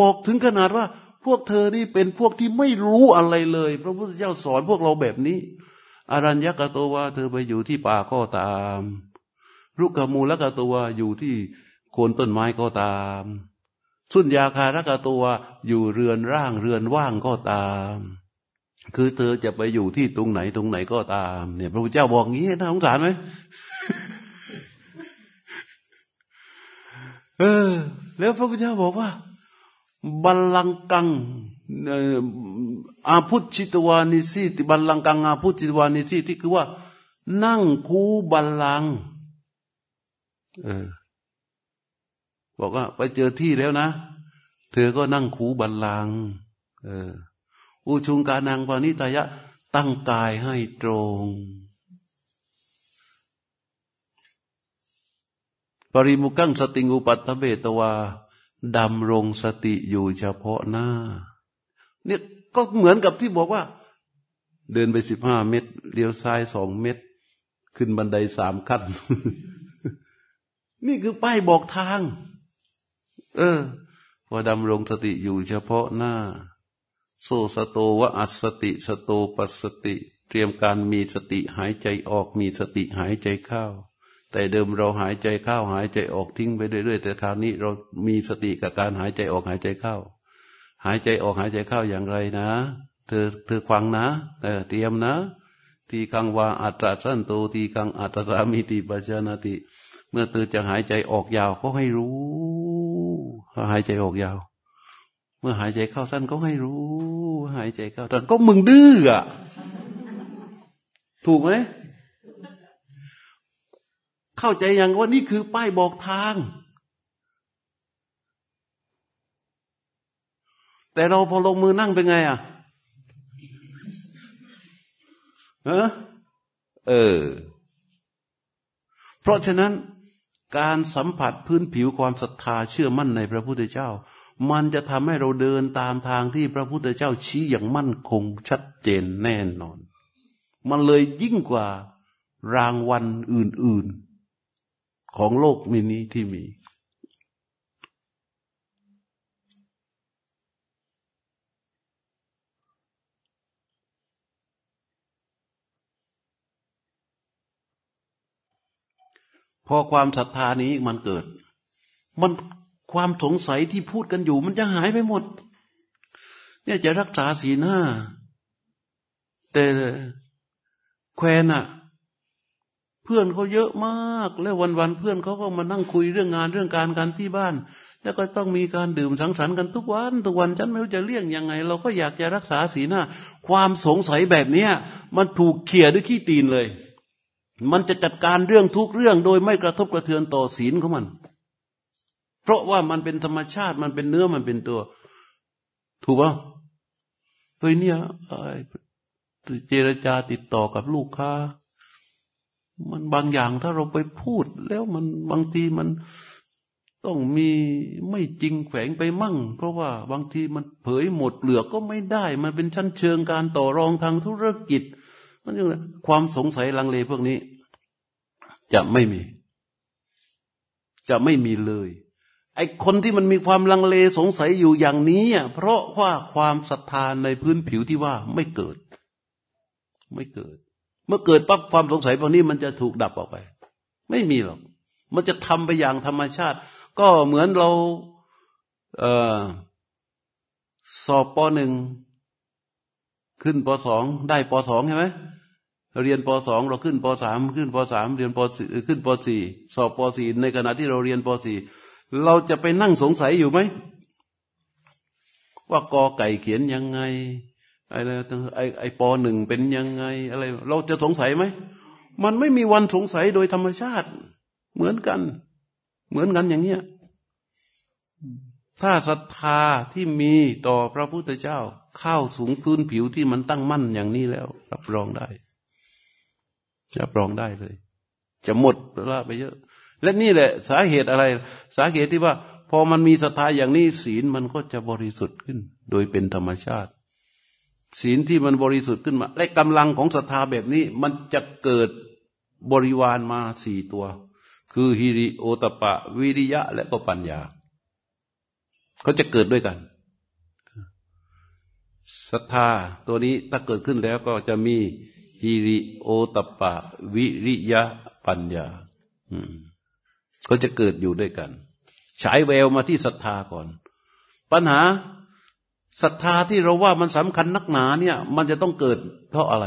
บอกถึงขนาดว่า พวกเธอนี่เป็นพวกที่ไม่รู้อะไรเลย พระพุทธเจ้าสอนพวกเราแบบนี้ อรัญญกโตวาเธอไปอยู่ที่ป่าก็ตาม รุกมูลกโตวาอยู่ที่โคนต้นไม้ก็ตาม สุญญาคารกตัวอยู่เรือนร่างเรือนว่างก็ตาม คือเธอจะไปอยู่ที่ตรงไหนตรงไหนก็ตาม เนี่ย พระพุทธเจ้าบอกงี้น่าสงสารไหมเออ แล้วพระพุทธเจ้าบอกว่าบัลลังกังอาพุชิตวานิสีติบัลลังกังอาพุชิตวานิสีที่คือว่า นั่งคูบัลลัง เออ บอกว่า ไปเจอที่แล้วนะ เธอก็นั่งคูบันลัง เออ อุชุงกานังปานิตายะ ตั้งกายให้ตรง ปริมุกังสติงูปัตตเบตวาดำรงสติอยู่เฉพาะหน้า เนี่ยก็เหมือนกับที่บอกว่า เดินไปสิบห้าเมตรเลี้ยวซ้ายสองเมตร ขึ้นบันไดสามขั้น นี่คือป้ายบอกทาง เออพอดำรงสติอยู่เฉพาะหน้า โซสโตวะอัสติสโตปัสติ เตรียมการมีสติหายใจออกมีสติหายใจเข้า แต่เดิมเราหายใจเข้าหายใจออกทิ้งไปเรื่อยๆแต่คราวนี้เรามีสติกับการหายใจออกหายใจเข้า หายใจออกหายใจเข้าอย่างไรนะ เธอเธอควังนะเออเตรียมนะทีคังวาอัตราสั้นโตทีคังอัตรามิติปัจนาติ เมื่อเธอจะหายใจออกยาวก็ให้รู้หายใจออกยาว เมื่อหายใจเข้าสั้นก็ให้รู้ หายใจเข้าสั้นก็มึงดื้ออะ ถูกไหม เข้าใจยังว่านี่คือป้ายบอกทาง แต่เราพอลงมือนั่งเป็นไงอะเออเออ เพราะฉะนั้นการสัมผัสพื้นผิวความศรัทธาเชื่อมั่นในพระพุทธเจ้า มันจะทำให้เราเดินตามทางที่พระพุทธเจ้าชี้อย่างมั่นคงชัดเจนแน่นอน มันเลยยิ่งกว่ารางวัลอื่น ๆ ของโลกมินี้ที่มี พอความศรัทธานี้มันเกิด มัน ความสงสัยที่พูดกันอยู่ มันจะหายไปหมด เนี่ยจะรักษาศีลห้า แต่แควนอะเพื่อนเขาเยอะมาก แล้ววันๆเพื่อนเขาก็มานั่งคุยเรื่องงานเรื่องการกันที่บ้าน แล้วก็ต้องมีการดื่มสังสรรค์กันทุกวันทุกวันฉันไม่รู้จะเลี่ยงยังไง เราก็อยากจะรักษาศีลห้า ความสงสัยแบบเนี้ย มันถูกเขี่ยด้วยขี้ตีนเลย มันจะจัดการเรื่องทุกเรื่องโดยไม่กระทบกระเทือนต่อศีลของมัน เพราะว่ามันเป็นธรรมชาติมันเป็นเนื้อมันเป็นตัว ถูกป่ะเฮ้ยเนี่ยเจรจาติดต่อกับลูกค้า มันบางอย่างถ้าเราไปพูด แล้วมันบางทีมันต้องมีไม่จริงแฝงไปมั่ง เพราะว่าบางทีมันเผยหมดเปลือกก็ไม่ได้ มันเป็นชั้นเชิงการต่อรองทางธุรกิจ มันยังความสงสัยลังเลพวกนี้ จะไม่มี จะไม่มีเลย ไอ้คนที่มันมีความลังเลสงสัยอยู่อย่างนี้เพราะว่าความศรัทธาในพื้นผิวที่ว่าไม่เกิด ไม่เกิด เมื่อเกิดปั๊บความสงสัยพวกนี้มันจะถูกดับออกไป ไม่มีหรอก มันจะทำไปอย่างธรรมชาติ ก็เหมือนเราเออสอบปหนึ่งขึ้นปสองได้ปสองใช่ไหมเรียนปสองเราขึ้นปสามขึ้นปสามเรียนปสี่ขึ้นปสี่สอบปสี่ในขณะที่เราเรียนปสี่ เราจะไปนั่งสงสัยอยู่ไหม ว่ากอไก่เขียนยังไงอะไรไอไอปหนึ่งเป็นยังไงอะไร เราจะสงสัยไหม มันไม่มีวันสงสัยโดยธรรมชาติ เหมือนกัน เหมือนกันอย่างเนี้ยถ้าศรัทธาที่มีต่อพระพุทธเจ้า เข้าสูงพื้นผิวที่มันตั้งมั่นอย่างนี้แล้ว รับรองได้รับรองได้เลย จะหมดละไปเยอะ และนี่แหละ สาเหตุอะไร สาเหตุที่ว่า พอมันมีศรัทธาอย่างนี้ศีลมันก็จะบริสุทธิ์ขึ้น โดยเป็นธรรมชาติ ศีลที่มันบริสุทธิ์ขึ้นมา และกำลังของศรัทธาแบบนี้ มันจะเกิดบริวารมาสี่ตัว คือฮิริโอตปะ วิริยะ และก็ปัญญาเขาจะเกิดด้วยกันศรัทธาตัวนี้ถ้าเกิดขึ้นแล้วก็จะมีฮิริโอตปะ วิริยะ ปัญญา ก็จะเกิดอยู่ด้วยกัน ฉายแววมาที่ศรัทธาก่อน ปัญหาศรัทธาที่เราว่ามันสำคัญนักหนาเนี่ย มันจะต้องเกิดเพราะอะไร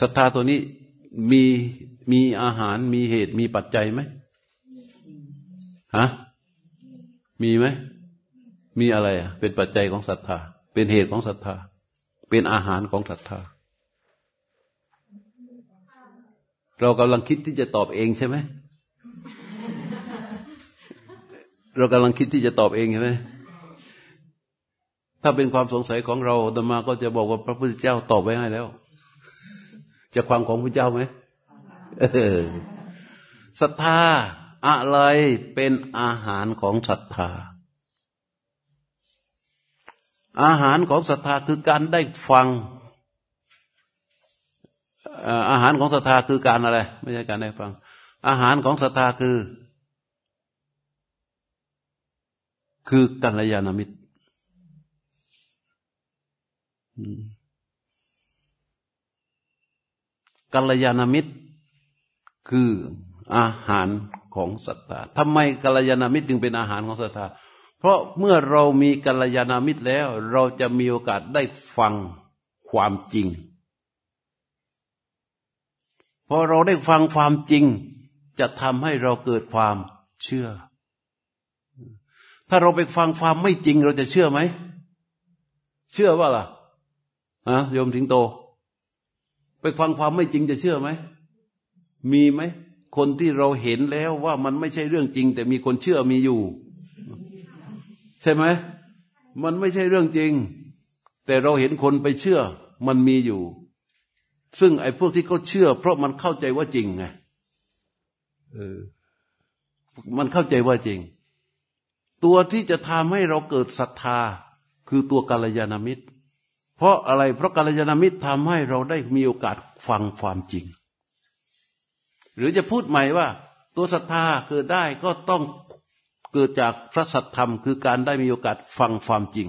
ศรัทธาตัวนี้มีมีอาหารมีเหตุมีปัจจัยไหมฮะมีไหมมีอะไรอะ เป็นปัจจัยของศรัทธา เป็นเหตุของศรัทธา เป็นอาหารของศรัทธา เรากำลังคิดที่จะตอบเองใช่ไหม เรากำลังคิดที่จะตอบเองใช่ไหม ถ้าเป็นความสงสัยของเราธรรมาก็จะบอกว่าพระพุทธเจ้าตอบไว้ให้แล้ว จะความของพระเจ้าไหมศรัทธาอะไรเป็นอาหารของศรัทธา อาหารของศรัทธาคือการได้ฟัง อาหารของศรัทธาคือการอะไร ไม่ใช่การได้ฟัง อาหารของศรัทธาคือ คือกัลยาณมิตรกัลยาณมิตร คืออาหารของศรัทธาทำไมกัลยาณมิตรจึงเป็นอาหารของศรัทธา เพราะเมื่อเรามีกัลยาณมิตรแล้ว เราจะมีโอกาสได้ฟังความจริง พอเราได้ฟังความจริง จะทำให้เราเกิดความเชื่อ ถ้าเราไปฟังความไม่จริง เราจะเชื่อไหม เชื่อว่าล่ะฮะโยมสิงโต ไปฟังความไม่จริงจะเชื่อไหม มีไหม คนที่เราเห็นแล้วว่ามันไม่ใช่เรื่องจริง แต่มีคนเชื่อมีอยู่ ใช่ไหม มันไม่ใช่เรื่องจริง แต่เราเห็นคนไปเชื่อ มันมีอยู่ ซึ่งไอ้พวกที่เขาเชื่อ เพราะมันเข้าใจว่าจริงไงเออมันเข้าใจว่าจริง ตัวที่จะทำให้เราเกิดศรัทธา คือตัวกาลยานามิตร เพราะอะไร เพราะกาลยานามิตรทำให้เราได้มีโอกาสฟังความจริง หรือจะพูดใหม่ว่า ตัวศรัทธาเกิดได้ก็ต้องเกิดจากพระสัทธรรม คือการได้มีโอกาสฟังความจริง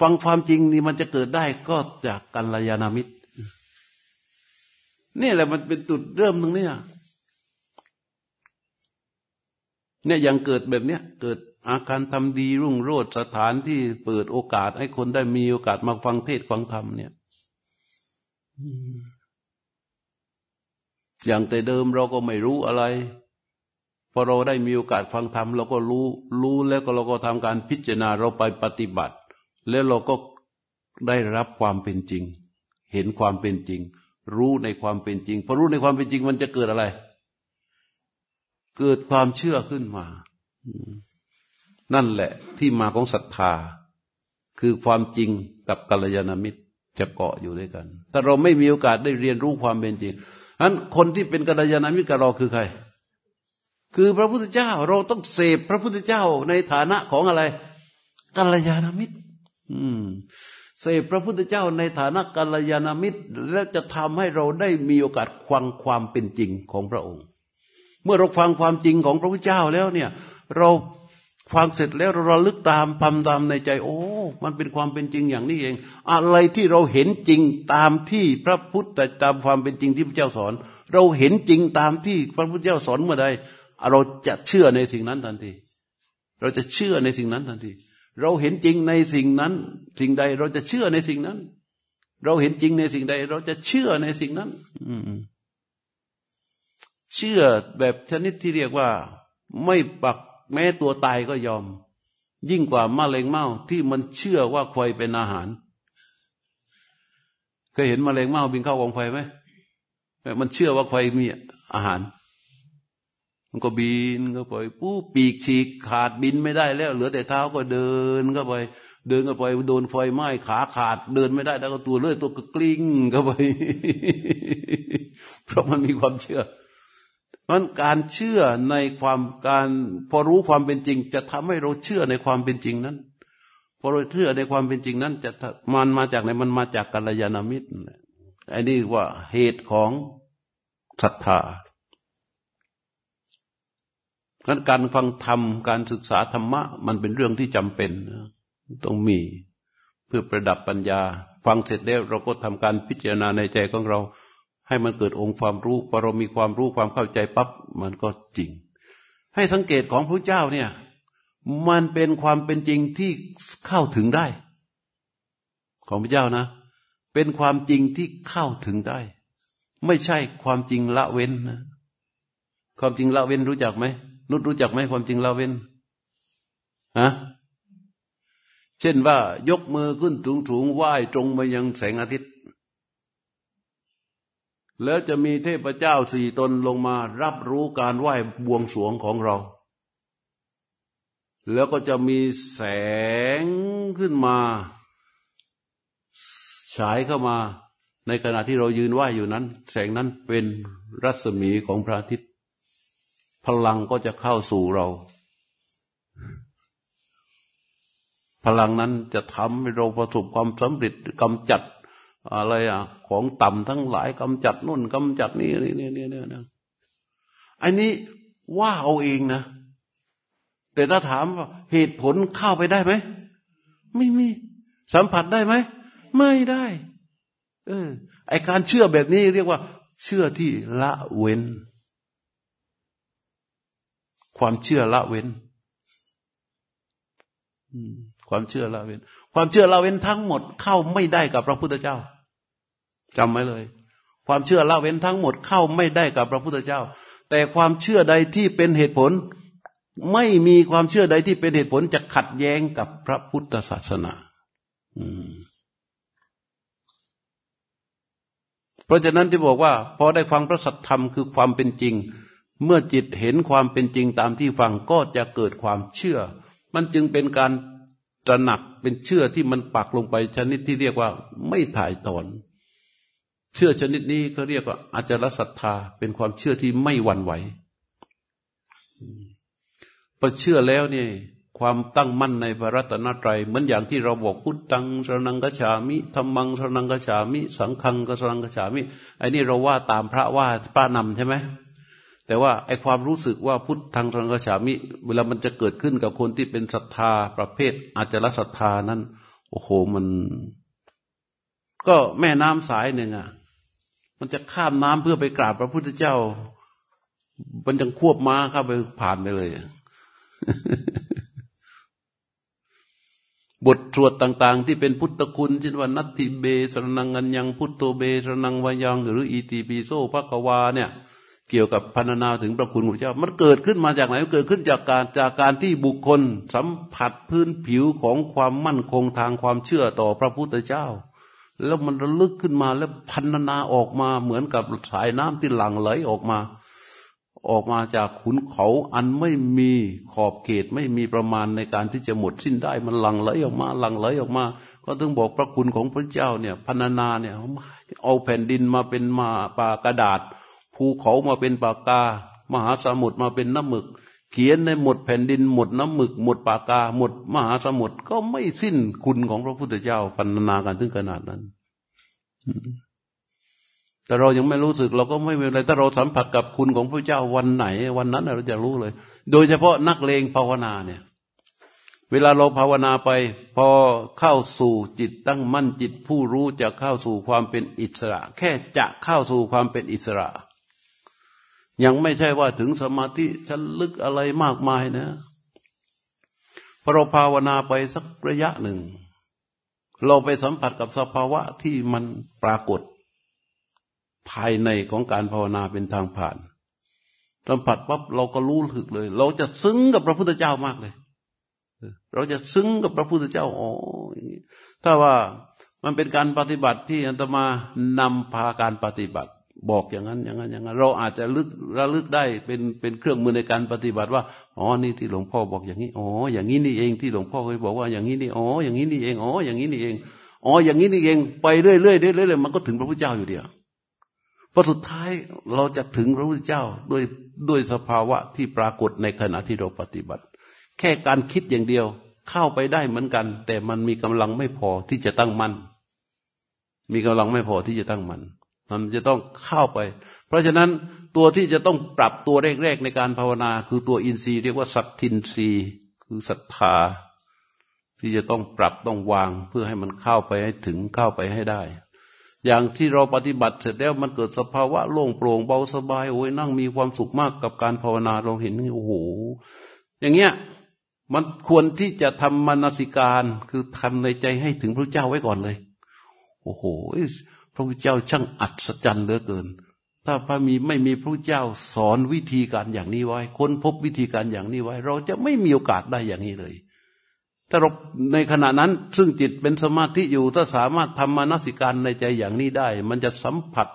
ฟังความจริงนี่มันจะเกิดได้ก็จากกัลยาณมิตร นี่แหละมันเป็นจุดเริ่มตรงนี้เนี่ยยังเกิดแบบเนี้ยเกิดอาการทำดีรุ่งโรจน์สถานที่เปิดโอกาส ให้คนได้มีโอกาสมาฟังเทศฟังธรรมเนี่ยอย่างแต่เดิมเราก็ไม่รู้อะไรพอเราได้มีโอกาสฟังธรรมเราก็รู้รู้แล้วก็เราก็ทำการพิจารณาเราไปปฏิบัติ แล้วเราก็ได้รับความเป็นจริง เห็นความเป็นจริง รู้ในความเป็นจริงพอรู้ในความเป็นจริงมันจะเกิดอะไร เกิดความเชื่อขึ้นมา นั่นแหละที่มาของศรัทธา คือความจริงกับกัลยาณมิตรจะเกาะอยู่ด้วยกัน ถ้าเราไม่มีโอกาสได้เรียนรู้ความเป็นจริงนั้นคนที่เป็นกัลยาณมิตรกับเราคือใคร คือพระพุทธเจ้า เราต้องเสพพระพุทธเจ้าในฐานะของอะไรกัลยาณมิตร อืม เสพพระพุทธเจ้าในฐานะกัลยาณมิตร และจะทำให้เราได้มีโอกาสควังความเป็นจริงของพระองค์ เมื่อเราฟังความจริงของพระพุทธเจ้าแล้วเนี่ย เราฟังเสร็จแล้วเราระลึกตามพำตามในใจ โอ้ มันเป็นความเป็นจริงอย่างนี้เอง อะไรที่เราเห็นจริงตามที่พระพุทธตามความเป็นจริงที่พระเจ้าสอน เราเห็นจริงตามที่พระพุทธเจ้าสอนเมื่อใดเราจะเชื่อในสิ่งนั้นทันที เราจะเชื่อในสิ่งนั้นทันที เราเห็นจริงในสิ่งนั้น สิ่งใดเราจะเชื่อในสิ่งนั้น เราเห็นจริงในสิ่งใด เราจะเชื่อในสิ่งนั้นอืเชื่อแบบชนิดที่เรียกว่า ไม่ปักแม้ตัวตายก็ยอม ยิ่งกว่ามะเร็งเมาที่มันเชื่อว่าไฟเป็นอาหาร เคยเห็นมะเร็งเมาบินเข้ากองไฟไหมมันเชื่อว่าไฟมีอาหาร มันก็บินก็ไปปู้ปีกฉีกขาดบินไม่ได้แล้ว เหลือแต่เท้าก็เดินก็ไป เดินก็ไปโดนไฟไหม้ขาขาด เดินไม่ได้แล้วก็ตัวเลื่อยตัวก็กลิ้งก็ไป เพราะมันมีความเชื่อราะการเชื่อในความการพอรู้ความเป็นจริง จะทำให้เราเชื่อในความเป็นจริงนั้นพอเราเชื่อในความเป็นจริงนั้น จะมันมาจากไหนมันมาจากกัลยาณมิตรไอ้นี่ว่าเหตุของศรัทธา การการฟังธรรมการศึกษาธรรมะ มันเป็นเรื่องที่จำเป็นต้องมีเพื่อประดับปัญญา ฟังเสร็จแล้วเราก็ทำการพิจารณาในใจของเรา ให้มันเกิดองค์ความรู้พอเรามีความรู้ความเข้าใจปั๊บมันก็จริง ให้สังเกตของพระเจ้าเนี่ย มันเป็นความเป็นจริงที่เข้าถึงได้ ของพระเจ้านะ เป็นความจริงที่เข้าถึงได้ ไม่ใช่ความจริงละเว้นนะความจริงละเว้นรู้จักไหม นุชรู้จักไหมความจริงละเว้นฮะเช่นว่ายกมือขึ้นสูงสูงไหว้ตรงไปยังแสงอาทิตย์ แล้วจะมีเทพเจ้าสี่ตนลงมารับรู้การไหว้บวงสรวงของเรา แล้วก็จะมีแสงขึ้นมาฉายเข้ามาในขณะที่เรายืนไหว้อยู่นั้น แสงนั้นเป็นรัศมีของพระอาทิตย์ พลังก็จะเข้าสู่เรา พลังนั้นจะทำให้เราประสบความสำเร็จกำจัดอะไรอะ ของต่ำทั้งหลายกำจัดนู่นกำจัดนี่นี่นี่นี่นี่อันนี้ว่าเอาเองนะแต่ถ้าถามว่าเหตุผลเข้าไปได้ไหมไม่มี สัมผัสได้ไหม ไม่ได้ เออไอการเชื่อแบบนี้เรียกว่า เชื่อที่ละเว้น ความเชื่อละเว้นความเชื่อละเว้น ความเชื่อละเว้นทั้งหมดเข้าไม่ได้กับพระพุทธเจ้าจำไว้เลย ความเชื่อละเว้นทั้งหมดเข้าไม่ได้กับพระพุทธเจ้า แต่ความเชื่อใดที่เป็นเหตุผล ไม่มีความเชื่อใดที่เป็นเหตุผลจะขัดแย้งกับพระพุทธศาสนาเพราะฉะนั้นที่บอกว่าพอได้ฟังพระสัทธรรมคือความเป็นจริง เมื่อจิตเห็นความเป็นจริงตามที่ฟังก็จะเกิดความเชื่อ มันจึงเป็นการตระหนักเป็นเชื่อที่มันปักลงไปชนิดที่เรียกว่าไม่ถ่ายถอน เชื่อชนิดนี้เขาเรียกว่าอาจารศรัทธาเป็นความเชื่อที่ไม่หวั่นไหวพอเชื่อแล้วนี่ความตั้งมั่นในพระรัตนตรัยเหมือนอย่างที่เราบอกพุทธังสรนังกฉามิธรรมังสรนังกฉามิ สังฆังกสรนังกฉามิไอ้นี่เราว่าตามพระว่าป้านำใช่ไหม แต่ว่าไอความรู้สึกว่าพุทธังสรนังกฉามิ เวลามันจะเกิดขึ้นกับคนที่เป็นศรัทธาประเภทอาจารศรัทธานั้น โอ้โหมัน ก็แม่น้ำสายหนึ่งอะ มันจะข้ามน้ำเพื่อไปกราบพระพุทธเจ้า มันยังควบม้าเข้าไปผ่านไปเลยบทสวดต่าง ๆ ที่เป็นพุทธคุณเช่นว่านัตติเบสรนังอัญญังพุทโธเบสรนังวายังหรืออีติปิโซภกวาเนี่ย เกี่ยวกับพันนาถึงพระคุณของเจ้า มันเกิดขึ้นมาจากไหนมันเกิดขึ้นจากการจากการที่บุคคลสัมผัสพื้นผิวของความมั่นคงทางความเชื่อต่อพระพุทธเจ้า แล้วมันระลึกขึ้นมาแล้วพันนาออกมาเหมือนกับสายน้ำที่หลั่งไหลออกมา ออกมาจากขุนเขาอันไม่มีขอบเขตไม่มีประมาณในการที่จะหมดสิ้นได้มันหลั่งไหลออกมาหลั่งไหลออกมา ก็ต้องบอกพระคุณของพระเจ้าเนี่ยพันนาเนี่ยเอาแผ่นดินมาเป็นมาปากระดาษ ภูเขามาเป็นปากกา มหาสมุทรมาเป็นน้ำหมึก เขียนในหมดแผ่นดินหมดน้ำหมึก หมดปากกา หมดมหาสมุทรก็ไม่สิ้นคุณของพระพุทธเจ้าพันนากันถึงขนาดนั้นแต่เรายังไม่รู้สึกเราก็ไม่เป็นไรถ้าเราสัมผัสกับคุณของพระเจ้าวันไหน วันนั้นเราจะรู้เลย โดยเฉพาะนักเลงภาวนาเนี่ย เวลาเราภาวนาไป พอเข้าสู่จิตตั้งมั่นจิตผู้รู้จะเข้าสู่ความเป็นอิสระ แค่จะเข้าสู่ความเป็นอิสระ ยังไม่ใช่ว่าถึงสมาธิฉันลึกอะไรมากมายนะพอเราภาวนาไปสักระยะหนึ่ง เราไปสัมผัสกับสภาวะที่มันปรากฏ ภายในของการภาวนาเป็นทางผ่านสัมผัสปั๊บเราก็รู้ถึกเลย เราจะซึ้งกับพระพุทธเจ้ามากเลย เราจะซึ้งกับพระพุทธเจ้าอ๋อถ้าว่ามันเป็นการปฏิบัติที่อัตมานำพาการปฏิบัติ บอกอย่างนั้นอย่างนั้นอย่างนั้น เราอาจจะลึกระลึกได้เป็นเป็นเครื่องมือในการปฏิบัติว่าอ๋อนี่ที่หลวงพ่อบอกอย่างนี้อ๋ออย่างนี้นี่เองที่หลวงพ่อเคยบอกว่าอย่างนี้นี่อ๋ออย่างนี้นี่เองอ๋ออย่างนี้นี่เองอ๋ออย่างนี้นี่เองไปเรื่อยๆเรื่อยๆมันก็ถึงพระพุทธเจ้าอยู่เดียวพอสุดท้ายเราจะถึงพระพุทธเจ้าด้วยด้วยสภาวะที่ปรากฏในขณะที่เราปฏิบัติ แค่การคิดอย่างเดียวเข้าไปได้เหมือนกัน แต่มันมีกำลังไม่พอที่จะตั้งมัน่นมีกำลังไม่พอที่จะตั้งมัน่น มันจะต้องเข้าไป เพราะฉะนั้นตัวที่จะต้องปรับตัวแรกๆในการภาวนา คือตัวอินทรีย์เรียกว่าสัตทินทรีย์คือศรัทธา ที่จะต้องปรับต้องวางเพื่อให้มันเข้าไปให้ถึงเข้าไปให้ได้ อย่างที่เราปฏิบัติเสร็จแล้วมันเกิดสภาวะโล่งโปร่งเบาสบายโอ้ยนั่งมีความสุขมากกับการภาวนาเราเห็นโอ้โหอย่างเงี้ยมันควรที่จะทำมนสิการคือทำในใจให้ถึงพระเจ้าไว้ก่อนเลย โอ้โห พระพุทธเจ้าช่างอัศจรรย์เหลือเกิน ถ้าพระมีไม่มีพระเจ้าสอนวิธีการอย่างนี้ไว้ ค้นพบวิธีการอย่างนี้ไว้ เราจะไม่มีโอกาสได้อย่างนี้เลยถ้าเราในขณะนั้นซึ่งจิตเป็นสมาธิอยู่ถ้าสามารถทำมานสิการในใจอย่างนี้ได้ มันจะสัมผัส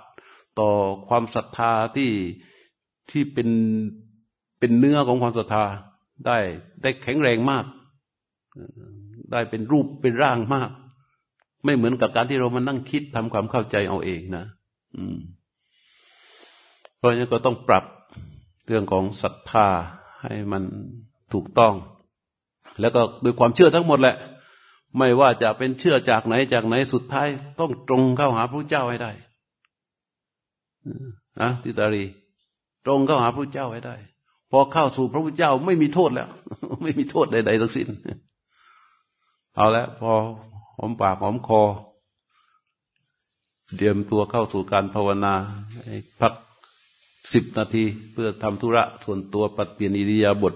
ต่อความศรัทธาที่ที่เป็นเป็นเนื้อของความศรัทธาได้ได้แข็งแรงมาก ได้เป็นรูปเป็นร่างมาก ไม่เหมือนกับการที่เรามานั่งคิดทำความเข้าใจเอาเองนะ อืม เพราะฉะนั้นก็ต้องปรับเรื่องของศรัทธาให้มันถูกต้อง แล้วก็ด้วยความเชื่อทั้งหมดแหละ ไม่ว่าจะเป็นเชื่อจากไหนจากไหนสุดท้าย ต้องตรงเข้าหาพระเจ้าให้ได้นะทิตารี ตรงเข้าหาพระเจ้าให้ได้ พอเข้าสู่พระพุทธเจ้าไม่มีโทษแล้ว ไม่มีโทษใดๆทั้งสิ้น เอาล้วพอ หอมปากหอมคอ เตรียมตัวเข้าสู่การภาวนาพักสิบนาที เพื่อทำธุระส่วนตัวปัดเปลี่ยนอิริยาบถ